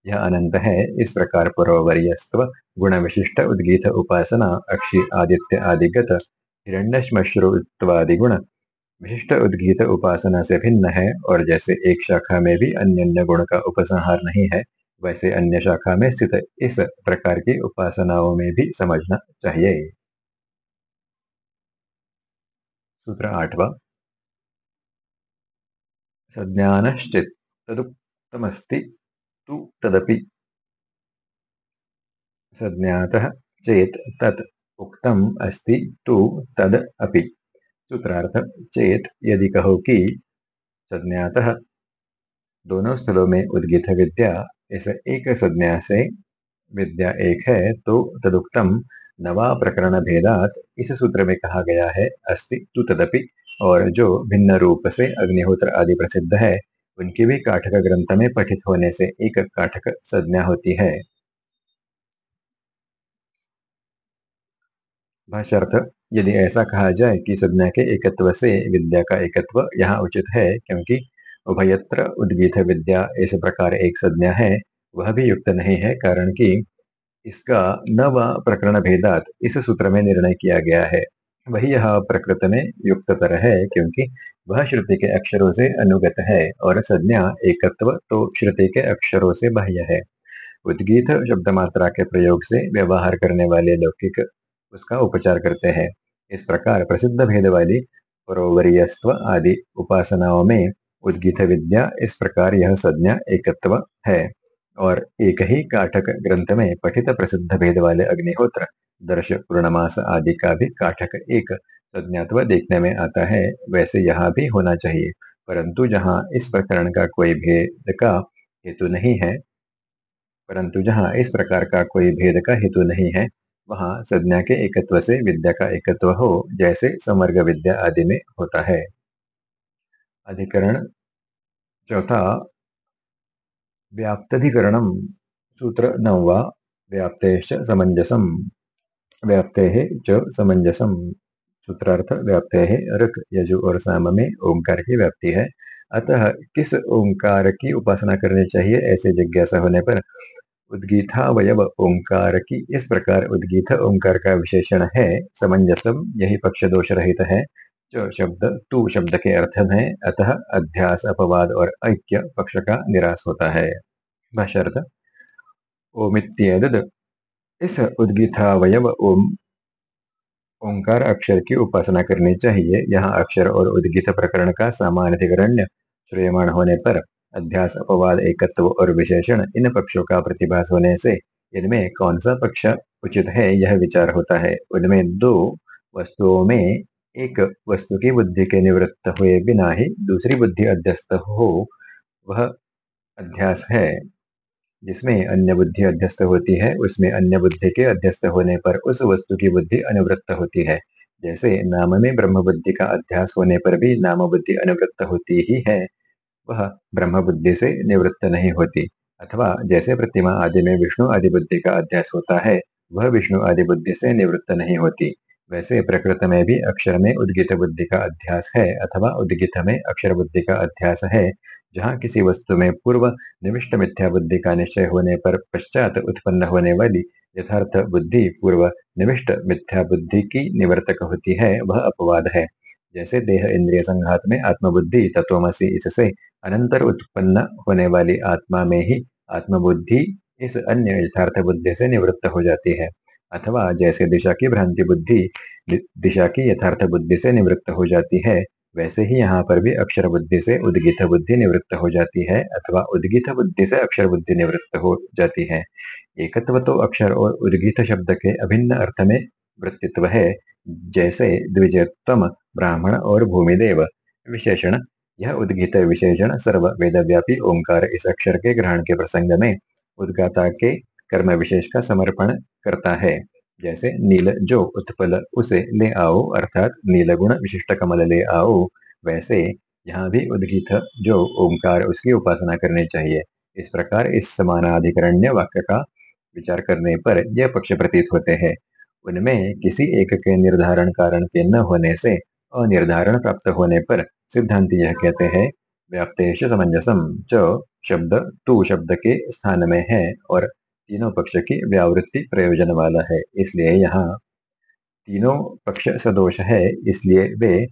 यह अनंत है। इस प्रकार परोवरियस्व गुण विशिष्ट उद्गीत उपासना, अक्षि आदित्य आदिगत हिरण्यश्मश्रुत्वादि गुण विशिष्ट उद्गीत उपासना से भिन्न है और जैसे एक शाखा में भी अन्य गुण का उपसंहार नहीं है, वैसे अन्य शाखा में स्थित इस प्रकार की उपासनाओं में भी समझना चाहिए। सूत्र आठवा सज्ञानश्चित तदुक्तमस्ति तु तदपि सज्ञातः चेत तत् उक्तम अस्ति। तु तद अपि। सूत्रार्थ चेत यदि कहो कि संज्ञात दोनों स्थलों में उद्गित विद्या इस एक संज्ञा से विद्या एक है। तो तदुक्तम नवा प्रकरण भेदात इस सूत्र में कहा गया है, अस्ति, तु तदपि, और जो भिन्न रूप से अग्निहोत्र आदि प्रसिद्ध है, उनकी भी काठक ग्रंथ में पठित होने से एक काठक संज्ञा होती है। भाष्यर्थ, यदि ऐसा कहा जाए कि संज्ञा के एकत्व से विद्या का एकत्व यहाँ उचित है, क्योंकि उभयत्र उद्गीत विद्या इस प्रकार एक संज्ञा है, वह भी युक्त नहीं है, कारण कि इसका न व प्रकरण भेदात इस सूत्र में निर्णय किया गया है। वही यह प्रकृत में युक्ततर है क्योंकि वह श्रुति के अक्षरों से अनुगत है और संज्ञा एकत्व तो श्रुति के अक्षरों से बाह्य है। उद्गीत शब्द मात्रा के प्रयोग से व्यवहार करने वाले लौकिक उसका उपचार करते हैं। इस प्रकार प्रसिद्ध भेद वाली परोवरीयस्व आदि उपासनाओं में उद्गीत विद्या इस प्रकार यह संज्ञा एकत्व है। और एक ही काठक ग्रंथ में पठित प्रसिद्ध भेद वाले अग्निहोत्र, दर्श, पूर्णमास आदि का भी काठक एक संज्ञात्व देखने में आता है, वैसे यहाँ भी होना चाहिए। परंतु जहाँ इस प्रकरण का कोई भेद का हेतु नहीं है, परंतु जहाँ इस प्रकार का कोई भेद का हेतु नहीं है, वहाँ संज्ञा के एकत्व से विद्या का एकत्व हो, जैसे समर्ग विद्या आदि में होता है। अधिकरण चौथा व्याप्तधिकरण सूत्र नववा व्याप्ते समंजसम व्याप्ते च समंजसम सूत्रार्थ, व्याप्ते ऋक, यजु और साम, में ओंकार की व्याप्ति है। अतः किस ओंकार की उपासना करनी चाहिए ऐसे जिज्ञासा होने पर उद्गीतावयव ओंकार की इस प्रकार उद्गीत ओंकार का विशेषण है समंजसम यही पक्ष दोष रहित है। जो शब्द तू शब्द के अर्थ में अतः अध्यास, अपवाद और ऐक्य पक्ष का निराश होता है। भाष्यर्थ इस उद्गीतावयव ओम, ओंकार अक्षर की उपासना करनी चाहिए। यहाँ अक्षर और उद्गीत प्रकरण का सामान्यधिकरण्य श्रेयमाण होने पर अध्यास, अपवाद, एकत्व और विशेषण इन पक्षों का प्रतिभास होने से इनमें कौन सा पक्ष उचित है, यह विचार होता है। उनमें दो वस्तुओं में एक वस्तु की बुद्धि के निवृत्त हुए बिना ही दूसरी बुद्धि अध्यस्त हो, वह अध्यास है। जिसमें अन्य बुद्धि अध्यस्त होती है, उसमें अन्य बुद्धि के अध्यस्त होने पर उस वस्तु की बुद्धि अनुवृत्त होती है। जैसे नाम में ब्रह्म बुद्धि का अध्यास होने पर भी नाम बुद्धि अनुवृत्त होती ही है, वह ब्रह्म बुद्धि से निवृत्त नहीं होती। अथवा जैसे प्रतिमा आदि में विष्णु आदि बुद्धि का अध्यास होता है, वह विष्णु आदि बुद्धि से निवृत्त नहीं होती। वैसे प्रकृत में भी अक्षर में उद्गित बुद्धि का अध्यास है अथवा उद्गित में अक्षर बुद्धि का अध्यास है, जहाँ किसी वस्तु में पूर्व निविष्ट मिथ्या बुद्धि का निश्चय होने पर पश्चात उत्पन्न होने वाली यथार्थ बुद्धि पूर्व निविष्ट मिथ्या बुद्धि की निवर्तक होती है, वह अपवाद है। जैसे देह इंद्रिय संघात में आत्मबुद्धि तत्वमसी इससे अनंतर उत्पन्न होने वाली आत्मा में ही आत्मबुद्धि इस अन्य यथार्थ बुद्धि से निवृत्त हो जाती है। अथवा जैसे दिशा की भ्रांति बुद्धि दिशा की यथार्थ बुद्धि से निवृत्त हो जाती है, वैसे ही यहाँ पर भी अक्षर बुद्धि से उद्गित बुद्धि निवृत्त हो जाती है अथवा उद्गित बुद्धि से अक्षर बुद्धि निवृत्त हो जाती है। एकत्व तो अक्षर और उद्गित शब्द के अभिन्न अर्थ में वृत्तित्व है, जैसे द्विजत्व ब्राह्मण और भूमिदेव। विशेषण, यह उद्गित विशेषण सर्व वेदव्यापी ओंकार इस अक्षर के ग्रहण के प्रसंग में उद्गाता के कर्म विशेष का समर्पण करता है। जैसे नील जो उत्पल उसे ले आओ, अर्थात नील गुण विशिष्ट कमल ले आओ, वैसे यहाँ भी उद्गीत जो ओंकार उसकी उपासना करनी चाहिए। इस प्रकार इस समानाधिकरण्य वाक्य का विचार करने पर यह पक्ष प्रतीत होते हैं। उनमें किसी एक के निर्धारण कारण के न होने से अनिर्धारण प्राप्त होने पर सिद्धांत यह कहते हैं व्याप्तेश समंजसम च शब्द तू शब्द के स्थान में है और तीनों पक्ष की व्यावृत्ति प्रयोजन वाला है, इसलिए यहाँ तीनों पक्ष सदोष है, इसलिए वे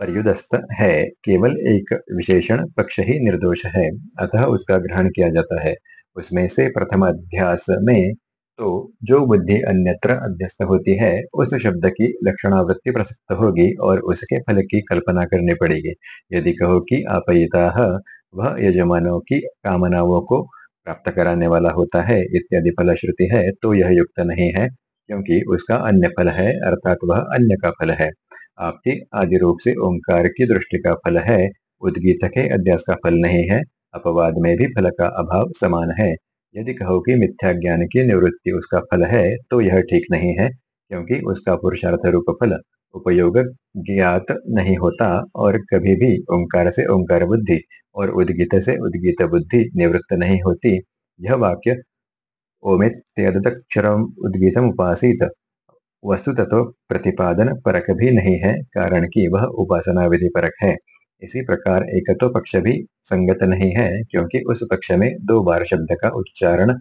पर्युदस्त है। केवल एक विशेषण पक्ष ही निर्दोष है, अतः उसका ग्रहण किया जाता है। उसमें से प्रथम अध्यास में तो जो बुद्धि अन्यत्र अध्यस्त होती है, उस शब्द की लक्षणावृत्ति प्रसक्त होगी और उसके फल की कल्पना करनी पड़ेगी। यदि कहो कि आपयिता, वह यजमानों की कामनाओं को प्राप्त कराने वाला होता है, इत्यादि फल श्रुति है तो यह युक्त नहीं है, क्योंकि उसका अन्य फल है, अर्थात वह अन्य का फल है। आपकी आदि रूप से ओंकार की दृष्टि का फल है उद्गीत के अध्यास का फल नहीं है, अपवाद में भी फल का अभाव समान है। यदि कहो कि मिथ्या ज्ञान की निवृत्ति उसका फल है तो यह ठीक नहीं है, क्योंकि उसका पुरुषार्थ रूप फल उपयोग ज्ञात नहीं होता, और कभी भी ओंकार से ओंकार बुद्धि और उद्गीत से उद्गीत बुद्धि निवृत्त नहीं होती। यह वाक्य ओमित्यदक्षरम उद्गीतम उपासित। वस्तु तत्व प्रतिपादन परक भी नहीं है, कारण कि वह उपासना विधि परक है। इसी प्रकार एकत्व पक्ष भी संगत नहीं है, क्योंकि उस पक्ष में दो बार शब्द का उच्चारण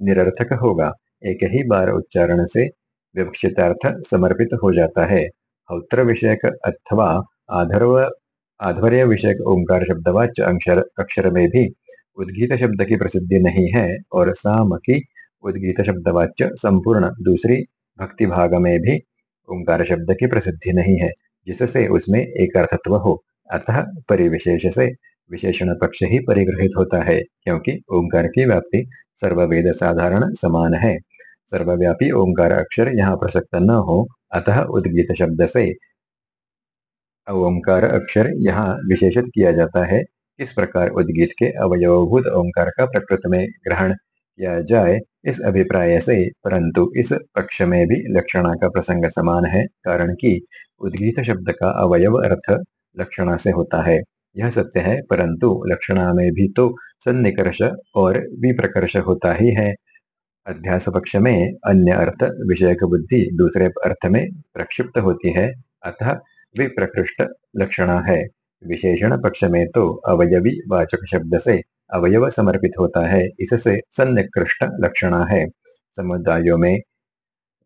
निरर्थक होगा। एक ही बार उच्चारण से विवक्षितार्थ समर्पित हो जाता है। हौत्र विषयक अथवा आधर्व आध्वर्य विषयक ओंकार शब्दवाच्य अक्षर अक्षर में भी उद्गीत शब्द की प्रसिद्धि नहीं है और साम की उद्गीत शब्दवाच्य संपूर्ण दूसरी भक्ति भाग में भी ओंकार शब्द की प्रसिद्धि नहीं है, जिससे उसमें एक अर्थत्व हो। अतः परिविशेष से विशेषण पक्ष ही परिग्रहित होता है, क्योंकि ओंकार की व्याप्ति सर्ववेद साधारण समान है। सर्वव्यापी ओंकार अक्षर यहाँ प्रसक्त न हो, अतः उद्गीत शब्द से ओंकार अक्षर यहाँ विशेषित किया जाता है। इस प्रकार उद्गीत के अवयवभूत ओंकार का प्रकृत में ग्रहण किया जाए, इस अभिप्राय से, परंतु इस पक्ष में भी लक्षणा का प्रसंग समान है, कारण कि उद्गीत शब्द का अवयव अर्थ लक्षणा से होता है। यह सत्य है, परंतु लक्षणा में भी तो सन्निकर्ष और विप्रकर्ष होता ही है। अध्यास पक्ष में अन्य अर्थ, विषयक बुद्धि दूसरे अर्थ में प्रक्षिप्त होती है, अतः विप्रकृष्ट लक्षणा है। विशेषण पक्ष में तो अवयवी वाचक शब्द से अवयव समर्पित होता है। इससे सन्निकृष्ट लक्षणा है। समुदायों में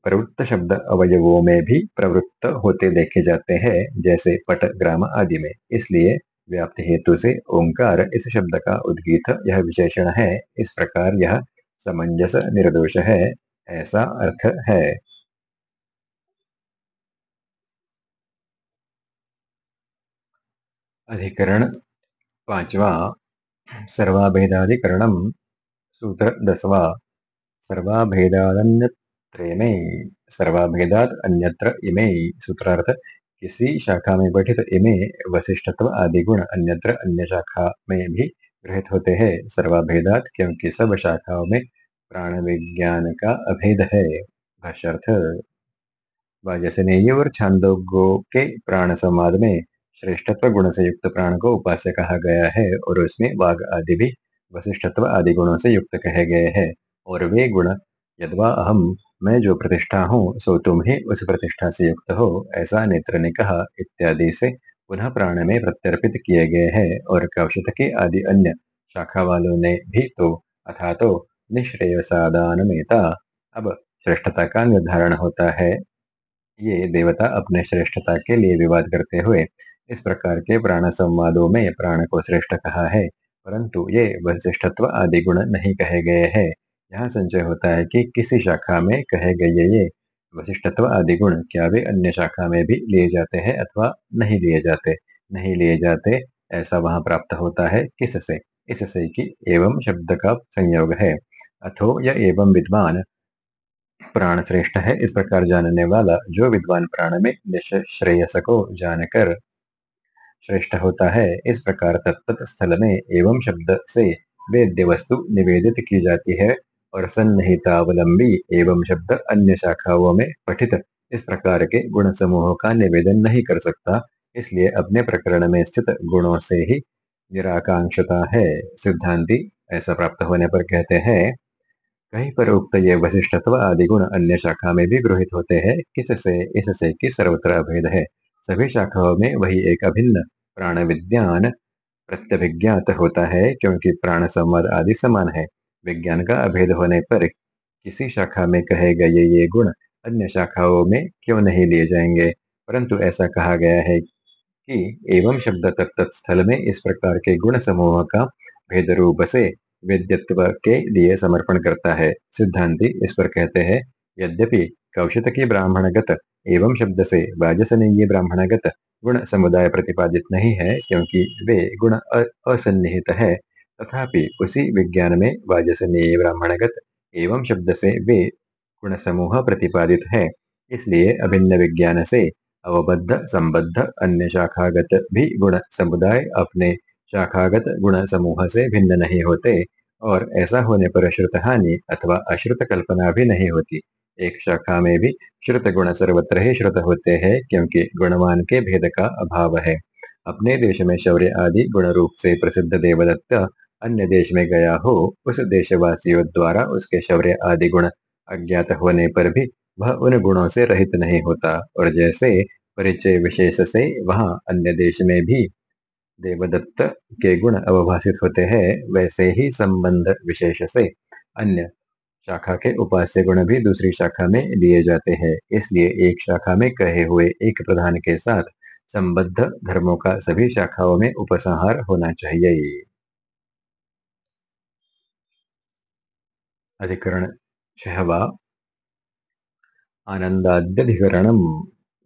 प्रवृत्त शब्द अवयवों में भी प्रवृत्त होते देखे जाते हैं, जैसे पट, ग्राम आदि में इसलिए व्याप्ति हेतु से ओंकार इस शब्द का उद्गीत यह विशेषण है। इस प्रकार यह समंजस निर्दोष है। ऐसा अर्थ है। अधिकरण पांचवा सर्वाभेदाधिकरणम सूत्र दसवा सर्वाभेदान्यत्रेमे सर्वाभेदात अन्यत्र इमे, सूत्रार्थ, किसी शाखा में पठित इमे वशिष्ठत्व आदि गुण अन्यत्र अन्य शाखा में भी गृहित होते हैं। सर्वाभेदात क्योंकि सब शाखाओं में प्राण विज्ञान का अभेद है, भाष्यर्थ। वाजसनेय और छांदोगो के प्राण संवाद में श्रेष्ठत्व गुण से युक्त प्राण को उपास्य कहा गया है और उसमें वाघ आदि भी वशिष्ठत्व आदि गुणों से युक्त कहे गए हैं। और वे गुण, यदवा अहम मैं जो प्रतिष्ठा हूँ, सो तुम ही उस प्रतिष्ठा से युक्त हो, ऐसा नेत्र ने कहा, इत्यादि से पुनः प्राण में प्रत्यर्पित किए गए हैं और कौशिक के आदि अन्य शाखा वालों ने भी तो अथा तो निश्रेयसादान मेता अब श्रेष्ठता का निर्धारण होता है ये देवता अपने श्रेष्ठता के लिए विवाद करते हुए इस प्रकार के प्राण संवादों में प्राण को श्रेष्ठ कहा है, परंतु ये वशिष्ठत्व आदि गुण नहीं कहे गए हैं। यहाँ संचय होता है कि किसी शाखा में कहे गए ये वशिष्ठत्व आदि गुण क्या वे अन्य शाखा में भी लिए जाते हैं अथवा नहीं लिए जाते? नहीं लिए जाते, ऐसा वहाँ प्राप्त होता है किससे? इससे कि एवं शब्द का संयोग है। अथो या एवं विद्वान प्राण श्रेष्ठ है। इस प्रकार जानने वाला जो विद्वान प्राण में श्रेयस को जानकर श्रेष्ठ होता है, इस प्रकार तत्त स्थल में एवं शब्द से वेद्य वस्तु निवेदित की जाती है और सन्निहितावलंबी एवं शब्द अन्य शाखाओं में पठित। इस प्रकार के गुण समूह का निवेदन नहीं कर सकता, इसलिए अपने प्रकरण में स्थित गुणों से ही निराकांक्षता है। सिद्धांति ऐसा प्राप्त होने पर कहते हैं कहीं पर उक्त ये वशिष्ठत्व आदि गुण अन्य शाखा में भी गृहित होते हैं, किससे, इससे कि सर्वत्र अभेद है। सभी शाखाओं में वही एक अभिन्न प्राण विज्ञान प्रत्यभिज्ञात होता है, क्योंकि प्राण संवाद आदि समान है। विज्ञान का अभेद होने पर किसी शाखा में कहे गए ये गुण अन्य शाखाओं में क्यों नहीं लिए जाएँगे? परंतु ऐसा कहा गया है कि एवं शब्द तत्त स्थल में इस प्रकार के गुण समूह का भेद रूप से वेद्यत्व के लिए समर्पण करता है। सिद्धांति इस पर कहते हैं, यद्यपि कौशित की ब्राह्मणगत एवं शब्द से वाजसनीय ब्राह्मणगत गुण समुदाय प्रतिपादित नहीं है क्योंकि वे गुण असन्निहित है। तथापि उसी विज्ञान में वाजसनीय ब्राह्मणगत एवं शब्द से वे गुण समूह प्रतिपादित है। इसलिए अभिन्न विज्ञान से अवबद्ध, संबद्ध अन्य शाखागत भी गुण समुदाय अपने शाखागत गुण समूह से भिन्न नहीं होते और ऐसा होने पर श्रुत हानि अथवा अश्रुत कल्पना भी नहीं होती। एक शाखा में भी श्रुत गुण सर्वत्र ही श्रुत होते हैं क्योंकि गुणवान के भेद का अभाव है। अपने देश में शौर्य आदि गुण रूप से प्रसिद्ध देवदत्त अन्य देश में गया हो, उस देशवासियों द्वारा उसके शौर्य आदि गुण अज्ञात होने पर भी वह उन गुणों से रहित नहीं होता और जैसे परिचय विशेष से वहाँ अन्य देश में भी देवदत्त के गुण अवभाषित होते हैं, वैसे ही संबंध विशेष से। अन्य शाखा के उपास्य गुण भी दूसरी शाखा में लिए जाते हैं, इसलिए एक शाखा में कहे हुए एक प्रधान के साथ संबद्ध धर्मों का सभी शाखाओं में उपसंहार होना चाहिए। अधिकरण छहवा। आनंदाद्यधिकरणम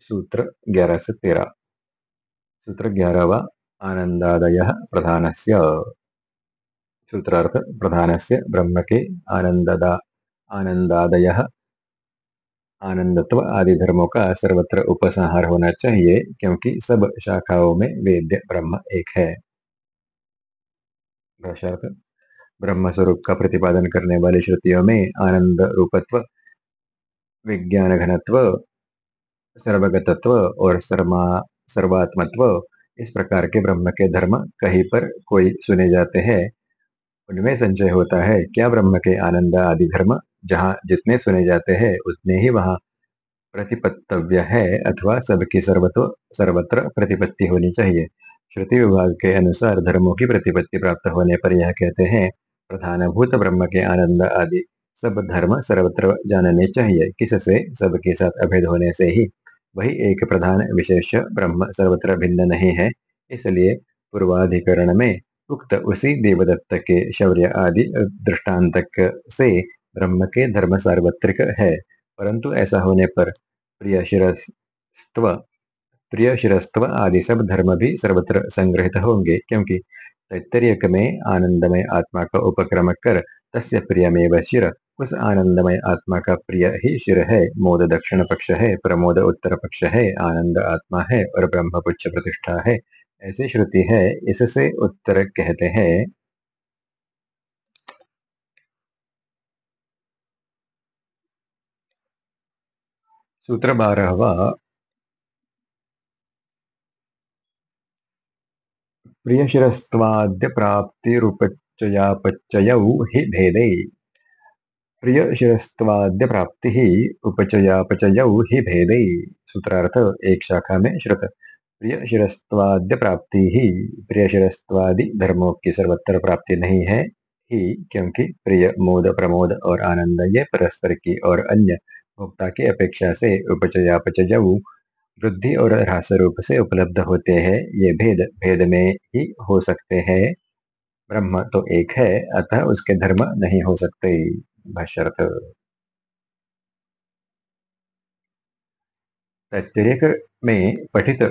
सूत्र ग्यारह से तेरह। सूत्र ग्यारहवा। आनंदादय प्रधानस्य। सूत्रार्थ, प्रधानस्य ब्रह्म के आनंददा आनंदादय आनंदत्व आदि धर्मों का सर्वत्र उपसंहार होना चाहिए, क्योंकि सब शाखाओं में वेद्य ब्रह्म एक है। ब्रह्म स्वरूप का प्रतिपादन करने वाली श्रुतियों में आनंद रूपत्व विज्ञान घनत्व सर्वगतत्व और सर्मा, सर्वात्मत्व इस प्रकार के ब्रह्म के धर्म कहीं पर कोई सुने जाते हैं। उनमें संचय होता है, क्या ब्रह्म के आनंद आदि धर्म जहाँ जितने सुने जाते हैं, उतने ही वहाँ प्रतिपत्तव्य है अथवा सबकी सर्वतो, सर्वत्र प्रतिपत्ति होनी चाहिए। श्रुति विभाग के अनुसार धर्मों की प्रतिपत्ति प्राप्त होने पर यह कहते हैं, प्रधानभूत ब्रह्म के आनंद आदि सब धर्म सर्वत्र जानने चाहिए, किससे? सबके साथ अभेद होने से ही। वही एक प्रधान विशेष ब्रह्म सर्वत्र भिन्न नहीं है, इसलिए पूर्वाधिकरण में उक्त उसी देवदत्त के शौर्य आदि दृष्टान्तक से ब्रह्म के धर्म सार्वत्रिक है। परंतु ऐसा होने पर प्रिय शिरस्त्व प्रिय शिरस्त्व आदि सब धर्म भी सर्वत्र संग्रहित होंगे, क्योंकि तैतरीयक में आनंदमय आत्मा का उपक्रम कर तस्य प्रियमेव शिर उस आनंदमय आत्मा का प्रिय ही शिर है। मोद दक्षिण पक्ष है, प्रमोद उत्तर पक्ष है, आनंद आत्मा है और ब्रह्म पुच्छ प्रतिष्ठा है। ऐसी श्रुति है, इससे उत्तर कहते हैं। सूत्र बारहवा। प्रियशिरस्त्वाद्य प्राप्तिरुपचयापचयौ हि भेदे। प्रियशिरस्त्वाद्य प्राप्ति ही उपचयापचयौ ही भेदे। सूत्रार्थ एक शाखा में श्रुत। प्रिय शिरस्त्वाद्य प्राप्ति ही प्रिय शिरस्त्वादि धर्मों की सर्वत्र प्राप्ति नहीं है। ही क्योंकि प्रिय, मोद, प्रमोद और आनंद ये परस्पर की और अन्य भोक्ता की अपेक्षा से उपचयापचयऊ वृद्धि और ह्रास रूप से उपलब्ध होते हैं। ये भेद भेद में ही हो सकते हैं। ब्रह्म तो एक है, अतः उसके धर्म नहीं हो सकते। तैत्तिरिक में पठित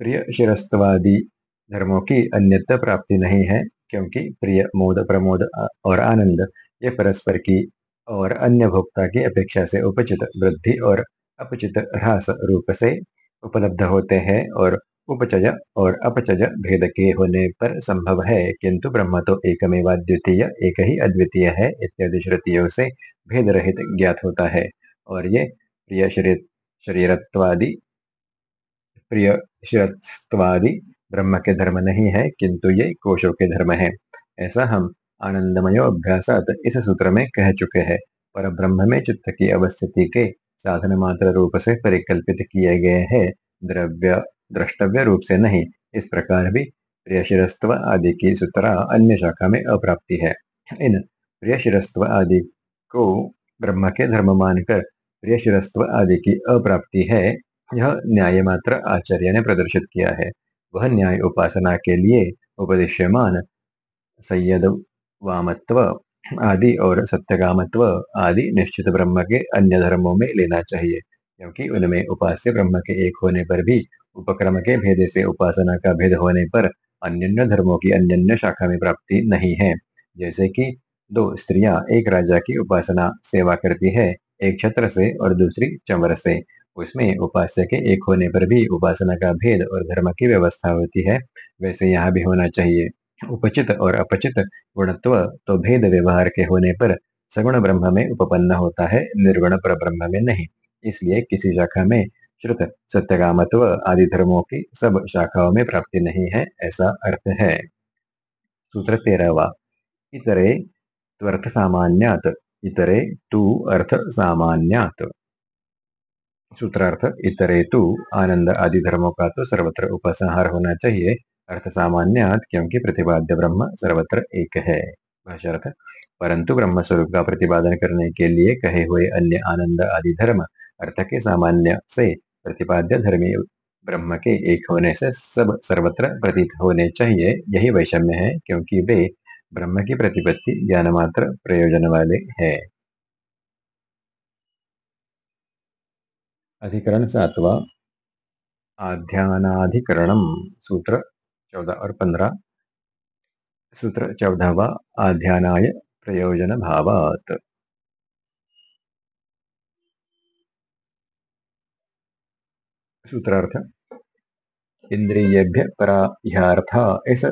प्रिय शिरस्तवादी धर्मों की अन्यत्र प्राप्ति नहीं है क्योंकि प्रिय मोद प्रमोद और आनंद ये परस्पर की और अन्य भोक्ता की अपेक्षा से उपचित वृद्धि और अपचित ह्रास रूप से उपलब्ध होते हैं और उपचय और अपचय भेद के होने पर संभव है, किंतु ब्रह्म तो एकमेवा द्वितीय एक ही अद्वितीय है इत्यादि श्रुतियों से भेद रहित ज्ञात होता है। और ये प्रिय शरीर, शरीरत्वादि, प्रिय शिरत्वादि ब्रह्म के धर्म नहीं है, किंतु ये कोशों के धर्म है। ऐसा हम आनंदमय अभ्यासात इस सूत्र में कह चुके हैं। पर ब्रह्म में चित्त की अवस्थिति के साधन मात्र रूप से परिकल्पित किए गए हैं, द्रव्य द्रष्टव्य रूप से नहीं। इस प्रकार भी प्रियशिरस्व आदि की सूत्रा अन्य शाखा में अप्राप्ति है। इन प्रियशिरस्व आदि को ब्रह्म के धर्म मानकर प्रियशिरस्व आदि की अप्राप्ति है, यह न्याय मात्र आचार्य ने प्रदर्शित किया है। वह न्याय उपासना के लिए उपदिश्यमान संयद वामत्व आदि और सत्यकामत्व आदि निश्चित ब्रह्म के अन्य धर्मों में लेना चाहिए, क्योंकि उनमें उपास्य ब्रह्म के एक होने पर भी उपक्रम के भेद से उपासना का भेद होने पर अन्य धर्मों की अन्य शाखा में प्राप्ति नहीं है। जैसे कि दो स्त्रियाँ एक राजा की उपासना सेवा करती है, एक छत्र से और दूसरी चंवर से। उसमें उपास्य के एक होने पर भी उपासना का भेद और धर्म की व्यवस्था होती है, वैसे यहाँ भी होना चाहिए। उपचित और अपचित गुणत्व तो भेद व्यवहार के होने पर सगुण ब्रह्म में उपपन्न होता है, निर्गुण पर ब्रह्म में नहीं। इसलिए किसी शाखा में श्रुत सत्यकामत्व आदि धर्मों की सब शाखाओं में प्राप्ति नहीं है, ऐसा अर्थ है। सूत्र तेरहवा। इतरे त्वर्थ सामान्यात, इतरे तू अर्थ सामान्यात। सूत्रार्थ, इतरे तू आनंद आदि धर्मों का तो सर्वत्र उपसंहार होना चाहिए, अर्थ सामान्यात क्योंकि प्रतिपाद्य ब्रह्म सर्वत्र एक है। भाषार्थ परंतु ब्रह्म स्वरूप का प्रतिपादन करने के लिए कहे हुए अन्य आनंद आदि धर्म अर्थ के सामान्य से प्रतिपाद्य धर्मी ब्रह्म के एक होने से सब सर्वत्र प्रतीत होने चाहिए, यही वैषम्य है, क्योंकि वे ब्रह्म की प्रतिपत्ति ज्ञान मात्र प्रयोजन वाले हैं। अधिकरण सातवा। आध्यानाधिकरणम, सूत्र चौदह और पंद्रह। सूत्र चौदहवा, आध्यानाय प्रयोजन भावात। सूत्रार्थ इंद्रियभ्य पराह्यार्थ इस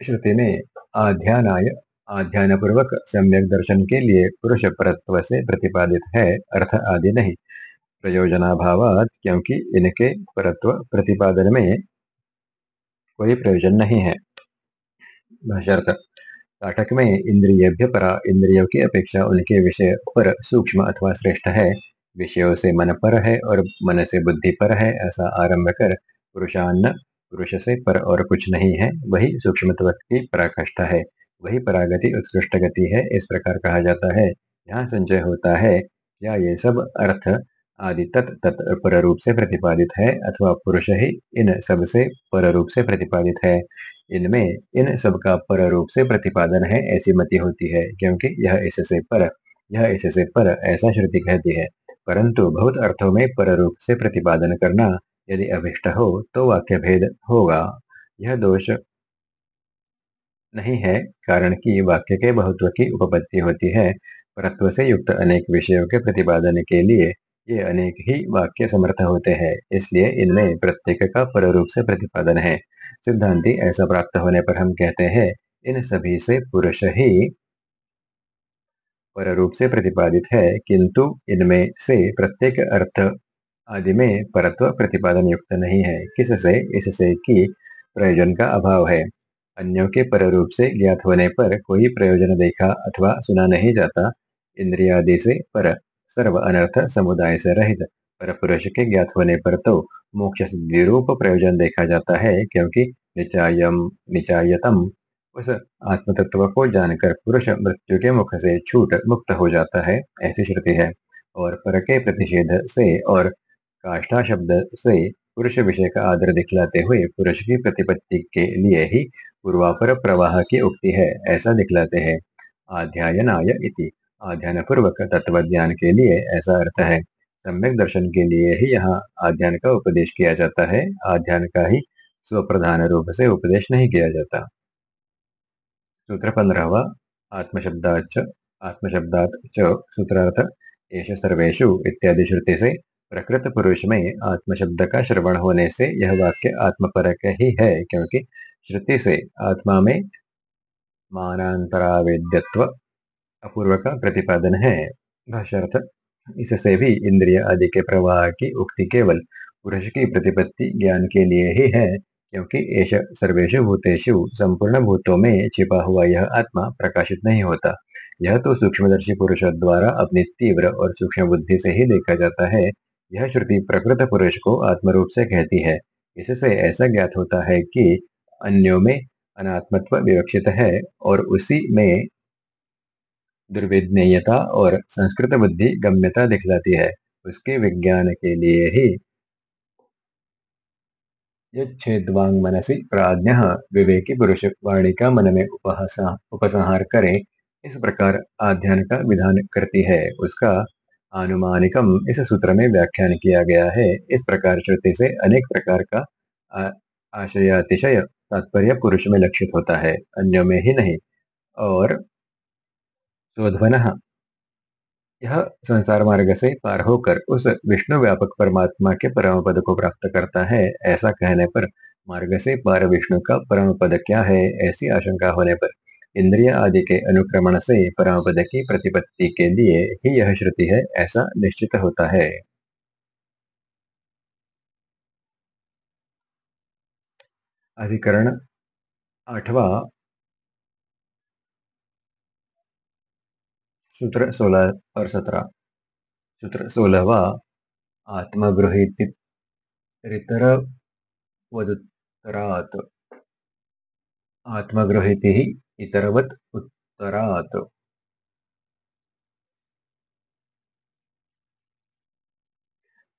श्रुति में आध्यानाय आध्यान पूर्वक सम्यक दर्शन के लिए पुरुष परत्व से प्रतिपादित है अर्थ आदि नहीं। प्रयोजनाभावात क्योंकि इनके परत्व प्रतिपादन में कोई प्रयोजन नहीं है। पाठक में इंद्रियभ्य परा इंद्रियों की अपेक्षा उनके विषय पर सूक्ष्म अथवा श्रेष्ठ है। विषयों से मन पर है और मन से बुद्धि पर है, ऐसा आरंभ कर पुरुषान्न, पुरुष से पर और कुछ नहीं है, वही सूक्ष्म की पराकाष्ठा है, वही परागति उत्कृष्ट गति है, इस प्रकार कहा जाता है। यहाँ संचय होता है, क्या ये सब अर्थ आदि तत् तत् पर रूप से प्रतिपादित है, अथवा पुरुष ही इन सबसे पर रूप से प्रतिपादित है? इनमें इन सब का पर रूप से प्रतिपादन है, ऐसी मति होती है, क्योंकि यह इससे पर, यह इससे पर, ऐसा श्रुति कहती है। परंतु बहुत अर्थों में पर रूप से प्रतिपादन करना यदि अभिष्ट हो तो वाक्य भेद होगा। यह दोष नहीं है, कारण कि वाक्य के बहुत्व की उपपत्ति होती है। परत्व से युक्त अनेक विषयों के प्रतिपादन के लिए ये अनेक ही वाक्य समर्थ होते हैं, इसलिए इनमें प्रत्येक का पर रूप से प्रतिपादन है। सिद्धांति ऐसा प्राप्त होने पर हम कहते हैं, इन सभी से पुरुष ही पर रूप से प्रतिपादित है, किंतु इनमें से प्रत्येक अर्थ आदि में परत्व प्रतिपादन युक्त नहीं है। किससे? इससे कि प्रयोजन का अभाव है। अन्यों के पर रूप से ज्ञात होने पर कोई प्रयोजन देखा अथवा सुना नहीं जाता। इंद्रियादि से पर सर्व अनर्थ समुदाय से रहित। पर पुरुष के ज्ञात होने पर तो मोक्ष रूप प्रयोजन देखा जाता है, क्योंकि निचायम, निचायतम उस आत्म तत्व को जानकर पुरुष मृत्यु के मुख से छूट मुक्त हो जाता है, ऐसी श्रुति है। और पर के प्रतिषेध से और काष्ठा शब्द से पुरुष विषय का आदर दिखलाते हुए पुरुष की प्रतिपत्ति के लिए ही पूर्वापर प्रवाह की उक्ति है, ऐसा दिखलाते हैं। आध्यायनाय इति आध्यान पूर्वक तत्व ज्ञान के लिए ऐसा अर्थ है। सम्यक दर्शन के लिए ही यहाँ आध्यान का उपदेश किया जाता है, आध्यान का ही स्वप्रधान रूप से उपदेश नहीं किया जाता। सूत्र पंद्रहवा आत्मशब्दाच आत्मशब्दात च सूत्रार्थ एश सर्वेशु इत्यादि श्रुति से प्रकृत पुरुष में आत्मशब्द का श्रवण होने से यह वाक्य आत्मपरक ही है क्योंकि श्रुति से आत्मा में मानांतरावेद्यत्व अपूर्व का प्रतिपादन है। भाषार्थ इससे भी इंद्रिय आदि के प्रवाह की उक्ति केवल पुरुष की प्रतिपत्ति ज्ञान के लिए ही है क्योंकि ऐश सर्वेशु भूतेषु संपूर्ण भूतों में छिपा हुआ यह आत्मा प्रकाशित नहीं होता। यह तो सूक्ष्मदर्शी पुरुष द्वारा अपनी तीव्र और सूक्ष्म बुद्धि से ही देखा जाता है। यह श्रुति प्रकृत पुरुष को आत्मरूप से कहती है। इससे ऐसा ज्ञात होता है कि अन्यों में अनात्मत्व विवक्षित है और उसी में दुर्विज्ञेयता और संस्कृत बुद्धि गम्यता दिखलाती है। उसके विज्ञान के लिए ही यछेद्वांग मनसी प्राज्ञ विवेकी पुरुष वाणी का मन में उपसंहार करे इस प्रकार आध्यान का विधान करती है। उसका आनुमानिकम इस सूत्र में व्याख्यान किया गया है। इस प्रकार श्रुति से अनेक प्रकार का आशयातिशय तात्पर्य पुरुष में लक्षित होता है। अन्यों में ही नहीं। और स्वध्वन यह संसार मार्ग से पार होकर उस विष्णु व्यापक परमात्मा के परम पद को प्राप्त करता है, ऐसा कहने पर मार्ग से पार विष्णु का परम पद क्या है, ऐसी आशंका होने पर इंद्रिय आदि के अनुक्रमण से परम पद की प्रतिपत्ति के लिए ही यह श्रुति है, ऐसा निश्चित होता है। अधिकरण आठवा सूत्र सोलह और सत्रह सूत्र सोलहवा आत्मगृहितिरितरवदुत्तरात् आत्मगृहितिः इतरवत् उत्तरात्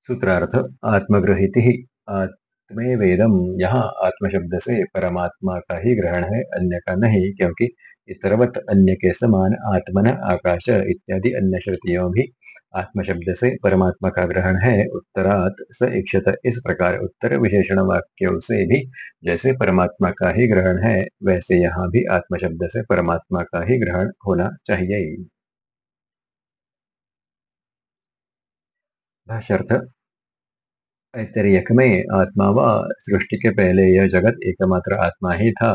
सूत्रार्थ आत्मगृहिति आत्मे वेदम यहाँ आत्मशब्द से परमात्मा का ही ग्रहण है, अन्य का नहीं, क्योंकि इतरवत अन्य के समान आत्मन आकाश इत्यादि अन्य श्रुतियों भी आत्म शब्द से परमात्मा का ग्रहण है। उत्तरात स इक्षत इस प्रकार उत्तर विशेषण वाक्यों से भी जैसे परमात्मा का ही ग्रहण है, वैसे यहाँ भी आत्म शब्द से परमात्मा का ही ग्रहण होना चाहिए। ऐतरेयक में आत्मा व सृष्टि के पहले यह जगत एकमात्र आत्मा ही था।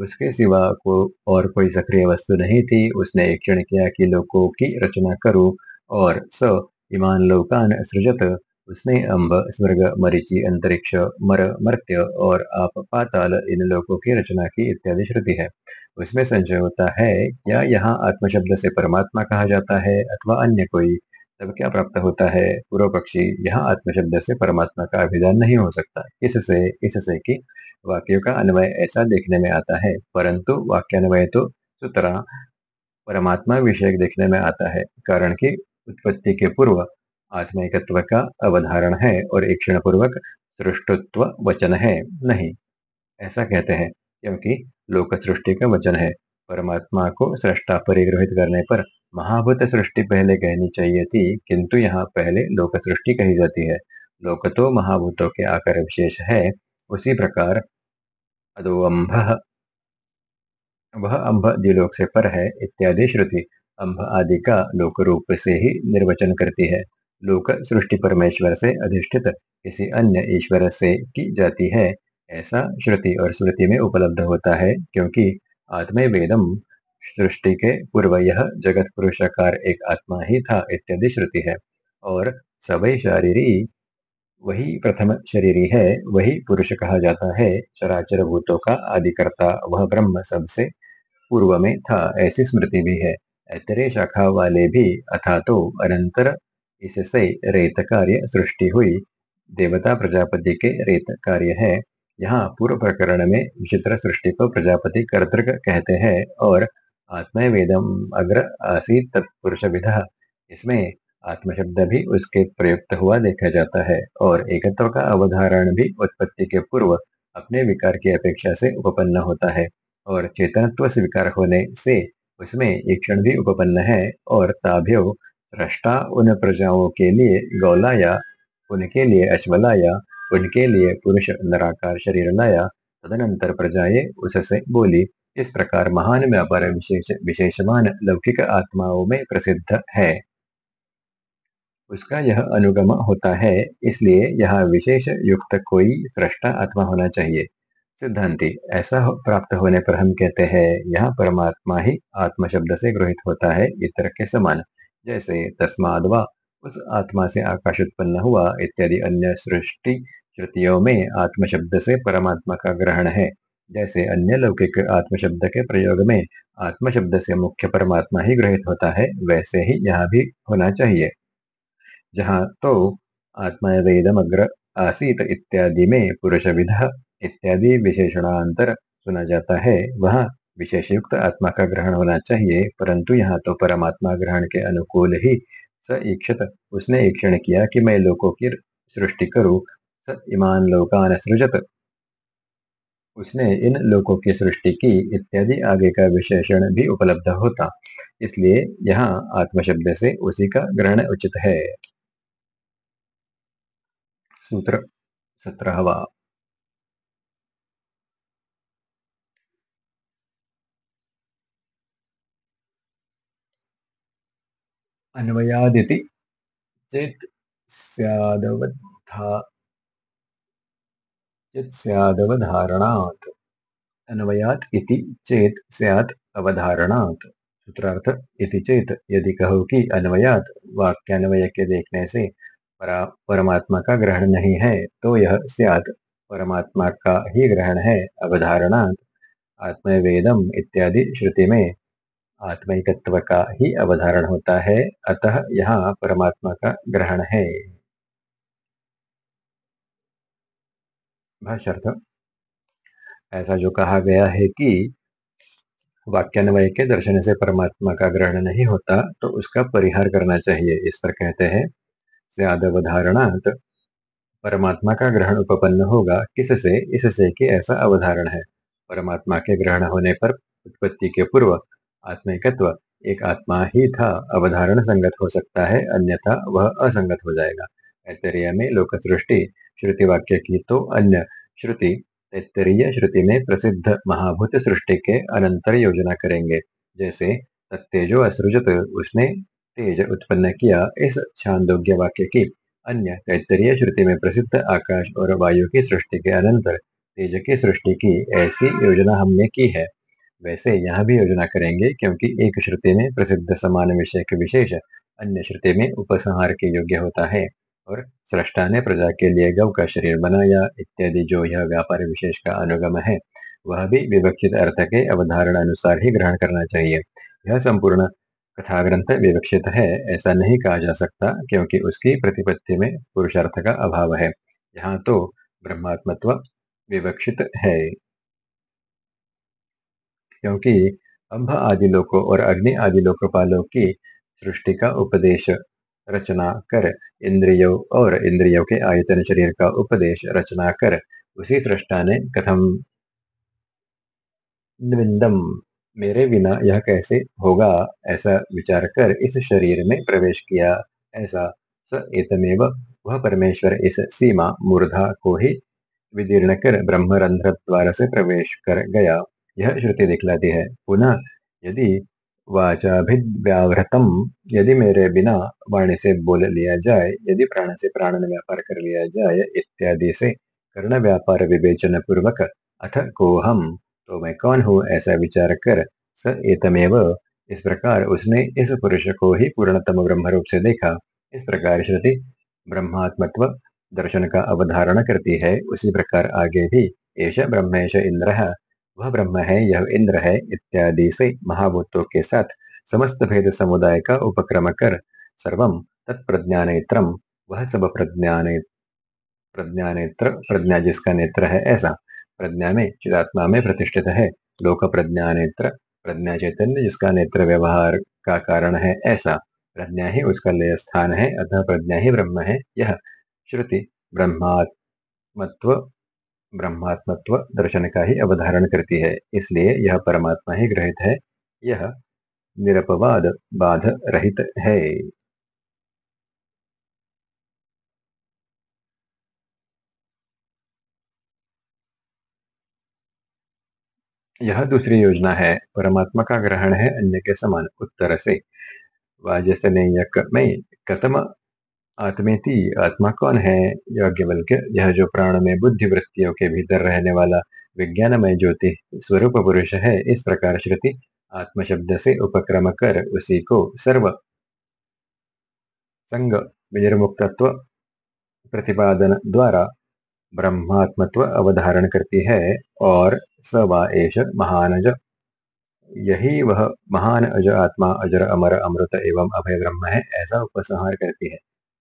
उसके सिवा को और कोई सक्रिय वस्तु नहीं थी। उसने एक क्षण किया कि लोकों की रचना करूँ और स, इमान लोकान सृजत, उसने अम्ब स्वर्ग, मरीचि, अंतरिक्ष, मर, मर्त्य और आप पाताल, इन लोकों की रचना की इत्यादि श्रुति है। उसमें संशय होता है, क्या यहाँ आत्मशब्द से परमात्मा कहा जाता है अथवा अन्य कोई? तब क्या प्राप्त होता है? पूर्व पक्षी यहाँ आत्म शब्द से परमात्मा का अभिधान नहीं हो सकता। इससे इससे कि वाक्यों का अन्वय ऐसा देखने में आता है। परंतु वाक्यान्वय तो सूत्र परमात्मा विषय देखने में आता है, कारण की उत्पत्ति के पूर्व आत्मिकत्व का अवधारण है और ईक्षण पूर्वक सृष्टत्व वचन है, नहीं। ऐसा कहते हैं, क्योंकि लोक सृष्टि का वचन है। परमात्मा को सृष्टा परिग्रहित करने पर महाभूत सृष्टि पहले कहनी चाहिए थी, किंतु यहाँ पहले लोक सृष्टि कही जाती है। लोक तो महाभूतों के आकार विशेष है। उसी प्रकार अदोअंभ वह अंभ दिलोक से पर है, इत्यादि श्रुति अंभ आदि का लोक रूप से ही निर्वचन करती है। लोक सृष्टि परमेश्वर से अधिष्ठित किसी अन्य ईश्वर से की जाती है, ऐसा श्रुति और स्मृति में उपलब्ध होता है, क्योंकि आत्मे वेदम सृष्टि के पूर्व यह जगत पुरुषाकार एक आत्मा ही था इत्यादि श्रुति है। और सवै शारीरी, वही प्रथम शरीरी है, वही पुरुष कहा जाता है चराचर भूतों का आदिकर्ता, वह ब्रह्म सबसे पूर्व में था, ऐसी स्मृति भी है। ऐतरे शाखा वाले भी अथा तो अनंतर इससे रेत कार्य सृष्टि हुई। देवता प्रजापति के रेत कार्य है। यहाँ पूर्व प्रकरण में विचित्र सृष्टि को प्रजापति कर्तृक कहते हैं और आत्मा वेदम अग्र आसीत तत्पुरुष विधा इसमें आत्म शब्द भी उसके प्रयुक्त हुआ देखा जाता है और एकत्व का अवधारण भी उत्पत्ति के पूर्व अपने विकार की अपेक्षा से उपपन्न होता है और चेतनत्व स्वीकार होने से उसमें एक क्षण भी उपपन्न है और ताभ्यो, सृष्टा उन प्रजाओं के लिए गौला या उनके लिए अश्वला या उनके लिए पुरुष नराकार शरीर लाया तदनंतर प्रजाएँ उससे बोली इस प्रकार महान व्यापार विशेष विशेषमान लौकिक आत्माओं में प्रसिद्ध है। उसका यह अनुगम होता है इसलिए यहाँ विशेष युक्त कोई सृष्टा आत्मा होना चाहिए। सिद्धांति ऐसा हो, प्राप्त होने पर हम कहते हैं यहाँ परमात्मा ही आत्मा शब्द से गृहित होता है इतर के समान। जैसे तस्मादवा उस आत्मा से आकाश उत्पन्न हुआ इत्यादि अन्य सृष्टि श्रुतियों में आत्म शब्द से परमात्मा का ग्रहण है। जैसे अन्य लौकिक आत्म शब्द के प्रयोग में आत्म शब्द से मुख्य परमात्मा ही ग्रहित होता है, वैसे ही यहाँ भी होना चाहिए। जहाँ तो आत्मा वेदमग्र आसीत इत्यादि में पुरुष विधा इत्यादि विशेषणांतर सुना जाता है, वह विशेष युक्त आत्मा का ग्रहण होना चाहिए, परंतु यहाँ तो परमात्मा ग्रहण के अनुकूल ही स ईक्षत उसने ईक्षण किया कि मैं लोगों की सृष्टि करूँ, स इमान लोकान सृजत। उसने इन लोकों की सृष्टि की इत्यादि आगे का विशेषण भी उपलब्ध होता। इसलिए यहाँ आत्मशब्द से उसी का ग्रहण उचित है। सूत्र सत्रहवा। अन्वयादिति चेत चित स्यादवधारणात् अन्वयात् इति चेत स्यात् अवधारणात्। सूत्रार्थ इति चेत यदि कहो कि अन्वयात वाक्यान्वय के देखने से परा परमात्मा का ग्रहण नहीं है तो यह स्यात् परमात्मा का ही ग्रहण है, अवधारणात्। आत्मवेदम इत्यादि श्रुति में आत्मिकत्व का ही अवधारण होता है, अतः यहाँ परमात्मा का ग्रहण है। भाष्यर्थ ऐसा जो कहा गया है कि वाक्यान्वय के दर्शन से परमात्मा का ग्रहण नहीं होता तो उसका परिहार करना चाहिए। इस पर कहते हैं अवधारणात परमात्मा का ग्रहण उपपन्न होगा। किससे? इससे कि ऐसा अवधारण है। परमात्मा के ग्रहण होने पर उत्पत्ति के पूर्व आत्मिकत्व एक आत्मा ही था। अवधारण संगत हो सकता है, अन्यथा वह असंगत हो जाएगा। ऐतरिया में लोक सृष्टि श्रुति वाक्य की तो अन्य श्रुति तैतरीय श्रुति में प्रसिद्ध महाभूत सृष्टि के अनंतर योजना करेंगे। जैसे, तत्तेजो असृजत, उसने तेज उत्पन्न किया इस छांदोग्य वाक्य की अन्य तैतरीय श्रुति में प्रसिद्ध आकाश और वायु की सृष्टि के अनंतर तेज की सृष्टि की ऐसी योजना हमने की है। वैसे यहाँ भी योजना करेंगे क्योंकि एक श्रुति में प्रसिद्ध समान विषय के विशेष अन्य श्रुति में उपसंहार के योग्य होता है। और सृष्टा ने प्रजा के लिए गौ का शरीर बनाया, इत्यादि जो यह व्यापार विशेष का अनुगम है, वह भी विवक्षित अर्थ के अवधारण अनुसार ही ग्रहण करना चाहिए। यह संपूर्ण कथा ग्रंथ विवक्षित है, ऐसा नहीं कहा जा सकता क्योंकि उसकी प्रतिपत्ति में पुरुषार्थ का अभाव है। यहाँ तो ब्रह्मात्मत्व विवक्षित है। क्योंकि अंभ आदि लोकों और अग्नि आदि लोकपालों की सृष्टि का उपदेश रचना कर। इंद्रियों और इंद्रियों के आयतन शरीर का उपदेश रचना कर। उसी सृष्टा ने कथम, निविंदम, मेरे बिना यह कैसे होगा ऐसा विचार कर इस शरीर में प्रवेश किया। ऐसा स एतमेव, वह परमेश्वर इस सीमा मूर्धा को ही विदीर्ण कर ब्रह्मरंध्र द्वारा से प्रवेश कर गया। यह श्रुति दिखलाती है। पुनः यदि वाचाभिव्यावृतम यदि मेरे बिना वाणी से बोल लिया जाए, यदि प्राण से प्राण व्यापार कर लिया जाए, इत्यादि से कर्ण व्यापार विवेचन पूर्वक अथ को हम तो मैं कौन हूँ ऐसा विचार कर? स एतमेव। इस प्रकार उसने इस पुरुष को ही पूर्णतम ब्रह्म रूप से देखा। इस प्रकार श्रुति ब्रह्मात्मत्व दर्शन का अवधारण करती है। उसी प्रकार आगे भी एश ब्रह्मेश इंद्र वह ब्रह्म है, यह इंद्र है इत्यादि से महाभूतों के साथ समस्त भेद समुदाय का उपक्रम कर सर्वम तत्प्रज्ञानेत्रम वह सब प्रज्ञाने, प्रज्ञानेत्र, प्रज्ञा जिसका नेत्र है ऐसा। प्रज्ञा में चिदात्मा में प्रतिष्ठित है। लोक प्रज्ञा नेत्र प्रज्ञा चैतन्य जिसका नेत्र व्यवहार का कारण है ऐसा। प्रज्ञा ही उसका लय स्थान है, अतः प्रज्ञा ही ब्रह्म है। यह श्रुति ब्रह्मात्मत्व ब्रह्मात्मत्व दर्शन का ही अवधारण करती है। इसलिए यह परमात्मा ही ग्रहित है। यह निरपवाद बाध रहित है। यह दूसरी योजना है। परमात्मा का ग्रहण है अन्य के समान उत्तर से। वाजसनेयक में कतम आत्मेति आत्मा कौन है? याज्ञवल्क्य यह जो प्राण में बुद्धि वृत्तियों के भीतर रहने वाला विज्ञानमय ज्योति स्वरूप पुरुष है, इस प्रकार श्रुति आत्म शब्द से उपक्रम कर उसी को सर्व संग विनिर्मुक्तत्व प्रतिपादन द्वारा ब्रह्मात्मत्व अवधारण करती है और स वा एष महानज यही वह महान अज आत्मा, अजर, अमर, अमृत एवं अभय ब्रह्म है, ऐसा उपसंहार करती है।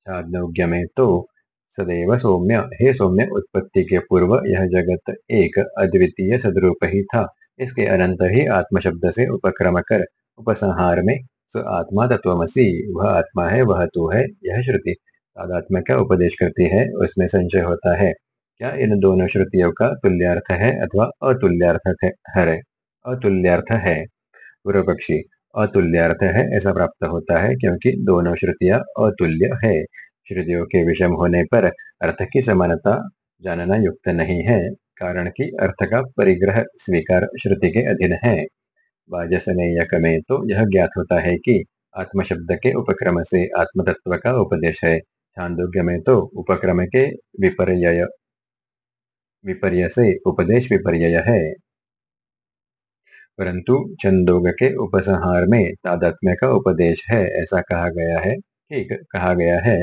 छांदोग्य में तो सदैव सौम्य, हे सौम्य, उत्पत्ति के पूर्व यह जगत एक अद्वितीय सदरूप ही था। इसके अनंत ही आत्म शब्द से उपक्रम कर, उपसंहार में स आत्मा तत्वमसी, वह आत्मा है, वह तू है, यह श्रुति तादात्म्य का उपदेश करती है, उसमें संशय होता है। क्या इन दोनों श्रुतियों का तुल्यार्थ है अथवा अतुल्यार्थ है अतुल्यार्थ है? पूर्व पक्षी अतुल्यार्थ है, ऐसा प्राप्त होता है क्योंकि दोनों श्रुतियाँ अतुल्य है। श्रुतियों के विषम होने पर अर्थ की समानता जानना युक्त नहीं है, कारण कि अर्थ का परिग्रह स्वीकार श्रुति के अधीन है। वाजसनेयक में तो यह ज्ञात होता है कि आत्म शब्द के उपक्रम से आत्म तत्व का उपदेश है। छांदोग्य में तो उपक्रम के विपर्य विपर्य से उपदेश विपर्य है। परंतु छंदोग के उपसंहार में तादात्म्य का उपदेश है, ऐसा कहा गया है। ठीक, कहा गया है।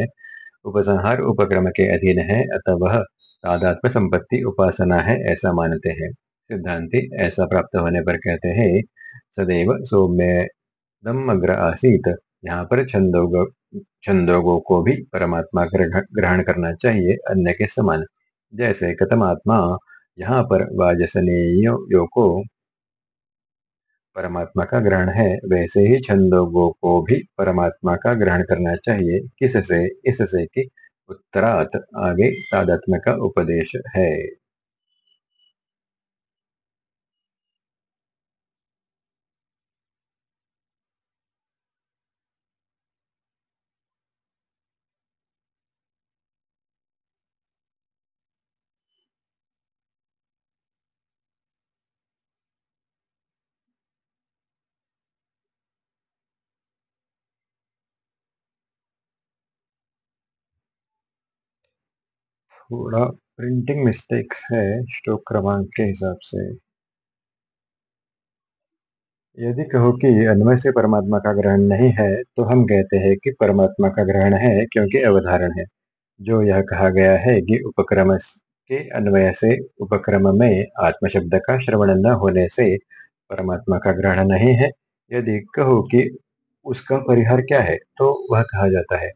उपसंहार उपक्रम के अधीन है अतः वह तादात्म्य संपत्ति उपासना है, ऐसा मानते हैं। सिद्धांति ऐसा प्राप्त होने पर कहते हैं, सदैव सौम्य दमग्र आसीत। यहाँ पर छंदोग छंदोगों को भी परमात्मा ग्रहण करना चाहिए, अन्य के समान। जैसे कतमात्मा यहाँ पर वाजसनेयों को परमात्मा का ग्रहण है, वैसे ही छंदोगों को भी परमात्मा का ग्रहण करना चाहिए। किससे? इससे कि उत्तरात आगे तादात्म्य का उपदेश है। थोड़ा प्रिंटिंग मिस्टेक्स है स्ट्रोक क्रमांक के हिसाब से। यदि कहो कि अन्वय से परमात्मा का ग्रहण नहीं है तो हम कहते हैं कि परमात्मा का ग्रहण है क्योंकि अवधारण है। जो यह कहा गया है कि उपक्रम के अन्वय से उपक्रम में आत्म शब्द का श्रवण न होने से परमात्मा का ग्रहण नहीं है। यदि कहो कि उसका परिहार क्या है तो वह कहा जाता है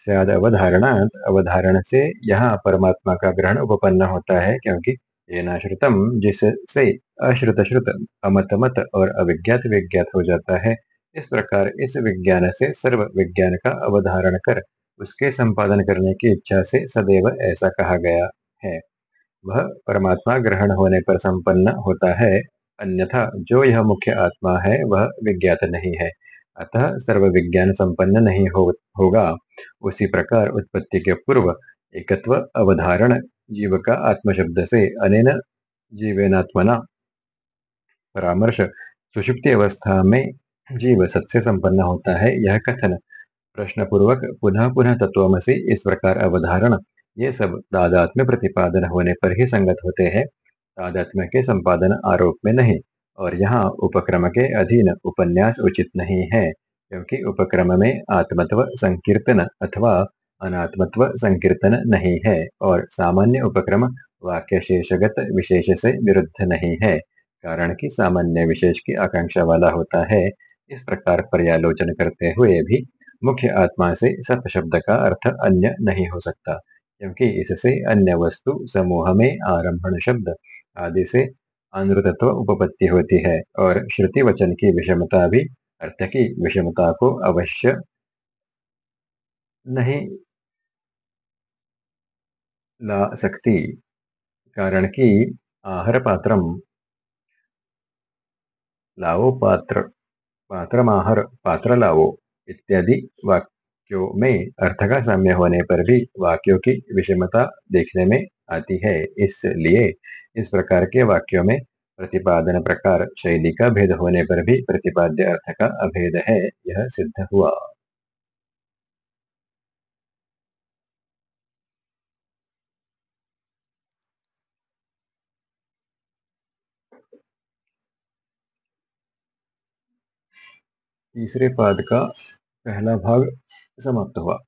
सद अवधारणात अवधारण से यहाँ परमात्मा का ग्रहण उपपन्न होता है, क्योंकि ये नाश्रुतम जिससे अश्रुत श्रुत अमत मत और अविज्ञात विज्ञात हो जाता है, इस प्रकार इस विज्ञान से सर्व विज्ञान का अवधारण कर उसके संपादन करने की इच्छा से सदैव ऐसा कहा गया है। वह परमात्मा ग्रहण होने पर संपन्न होता है, अन्यथा जो यह मुख्य आत्मा है, वह विज्ञात नहीं है। अतः सर्व विज्ञान संपन्न नहीं हो, होगा। उसी प्रकार उत्पत्ति के पूर्व एकत्व अवधारण जीव का आत्मशब्द से अनेन जीवेनात्मना परामर्श सुषुप्ति अवस्था में जीव सत्य संपन्न होता है यह कथन प्रश्न पूर्वक पुनः पुनः तत्वमसी इस प्रकार अवधारण ये सब तादात्म्य प्रतिपादन होने पर ही संगत होते हैं। तादात्म्य के संपादन आरोप में नहीं। और यहाँ उपक्रम के अधीन उपन्यास उचित नहीं है, क्योंकि उपक्रम में आत्मत्व संकीर्तन अथवा अनात्मत्व संकीर्तन नहीं है और सामान्य उपक्रम वाक्य शेषगत विशेष से विरुद्ध नहीं है। कारण कि सामान्य विशेष की आकांक्षा वाला होता है। इस प्रकार पर्यालोचन करते हुए भी मुख्य आत्मा से सत शब्द का अर्थ अन्य नहीं हो सकता, क्योंकि इससे अन्य वस्तु समूह में आरंभण शब्द आदि से अनुतत्व उपपत्ति होती है और श्रुति वचन की विषमता भी अर्थ की विषमता को अवश्य नहीं ला सकती। कारण कि आहर पात्र लाओ पात्र पात्र पात्रमाहर पात्र लाओ इत्यादि वाक्यों में अर्थ का साम्य होने पर भी वाक्यों की विषमता देखने में आती है। इसलिए इस प्रकार के वाक्यों में प्रतिपादन प्रकार शैली का भेद होने पर भी प्रतिपाद्य अर्थ का अभेद है, यह सिद्ध हुआ। तीसरे पाद का पहला भाग समाप्त हुआ।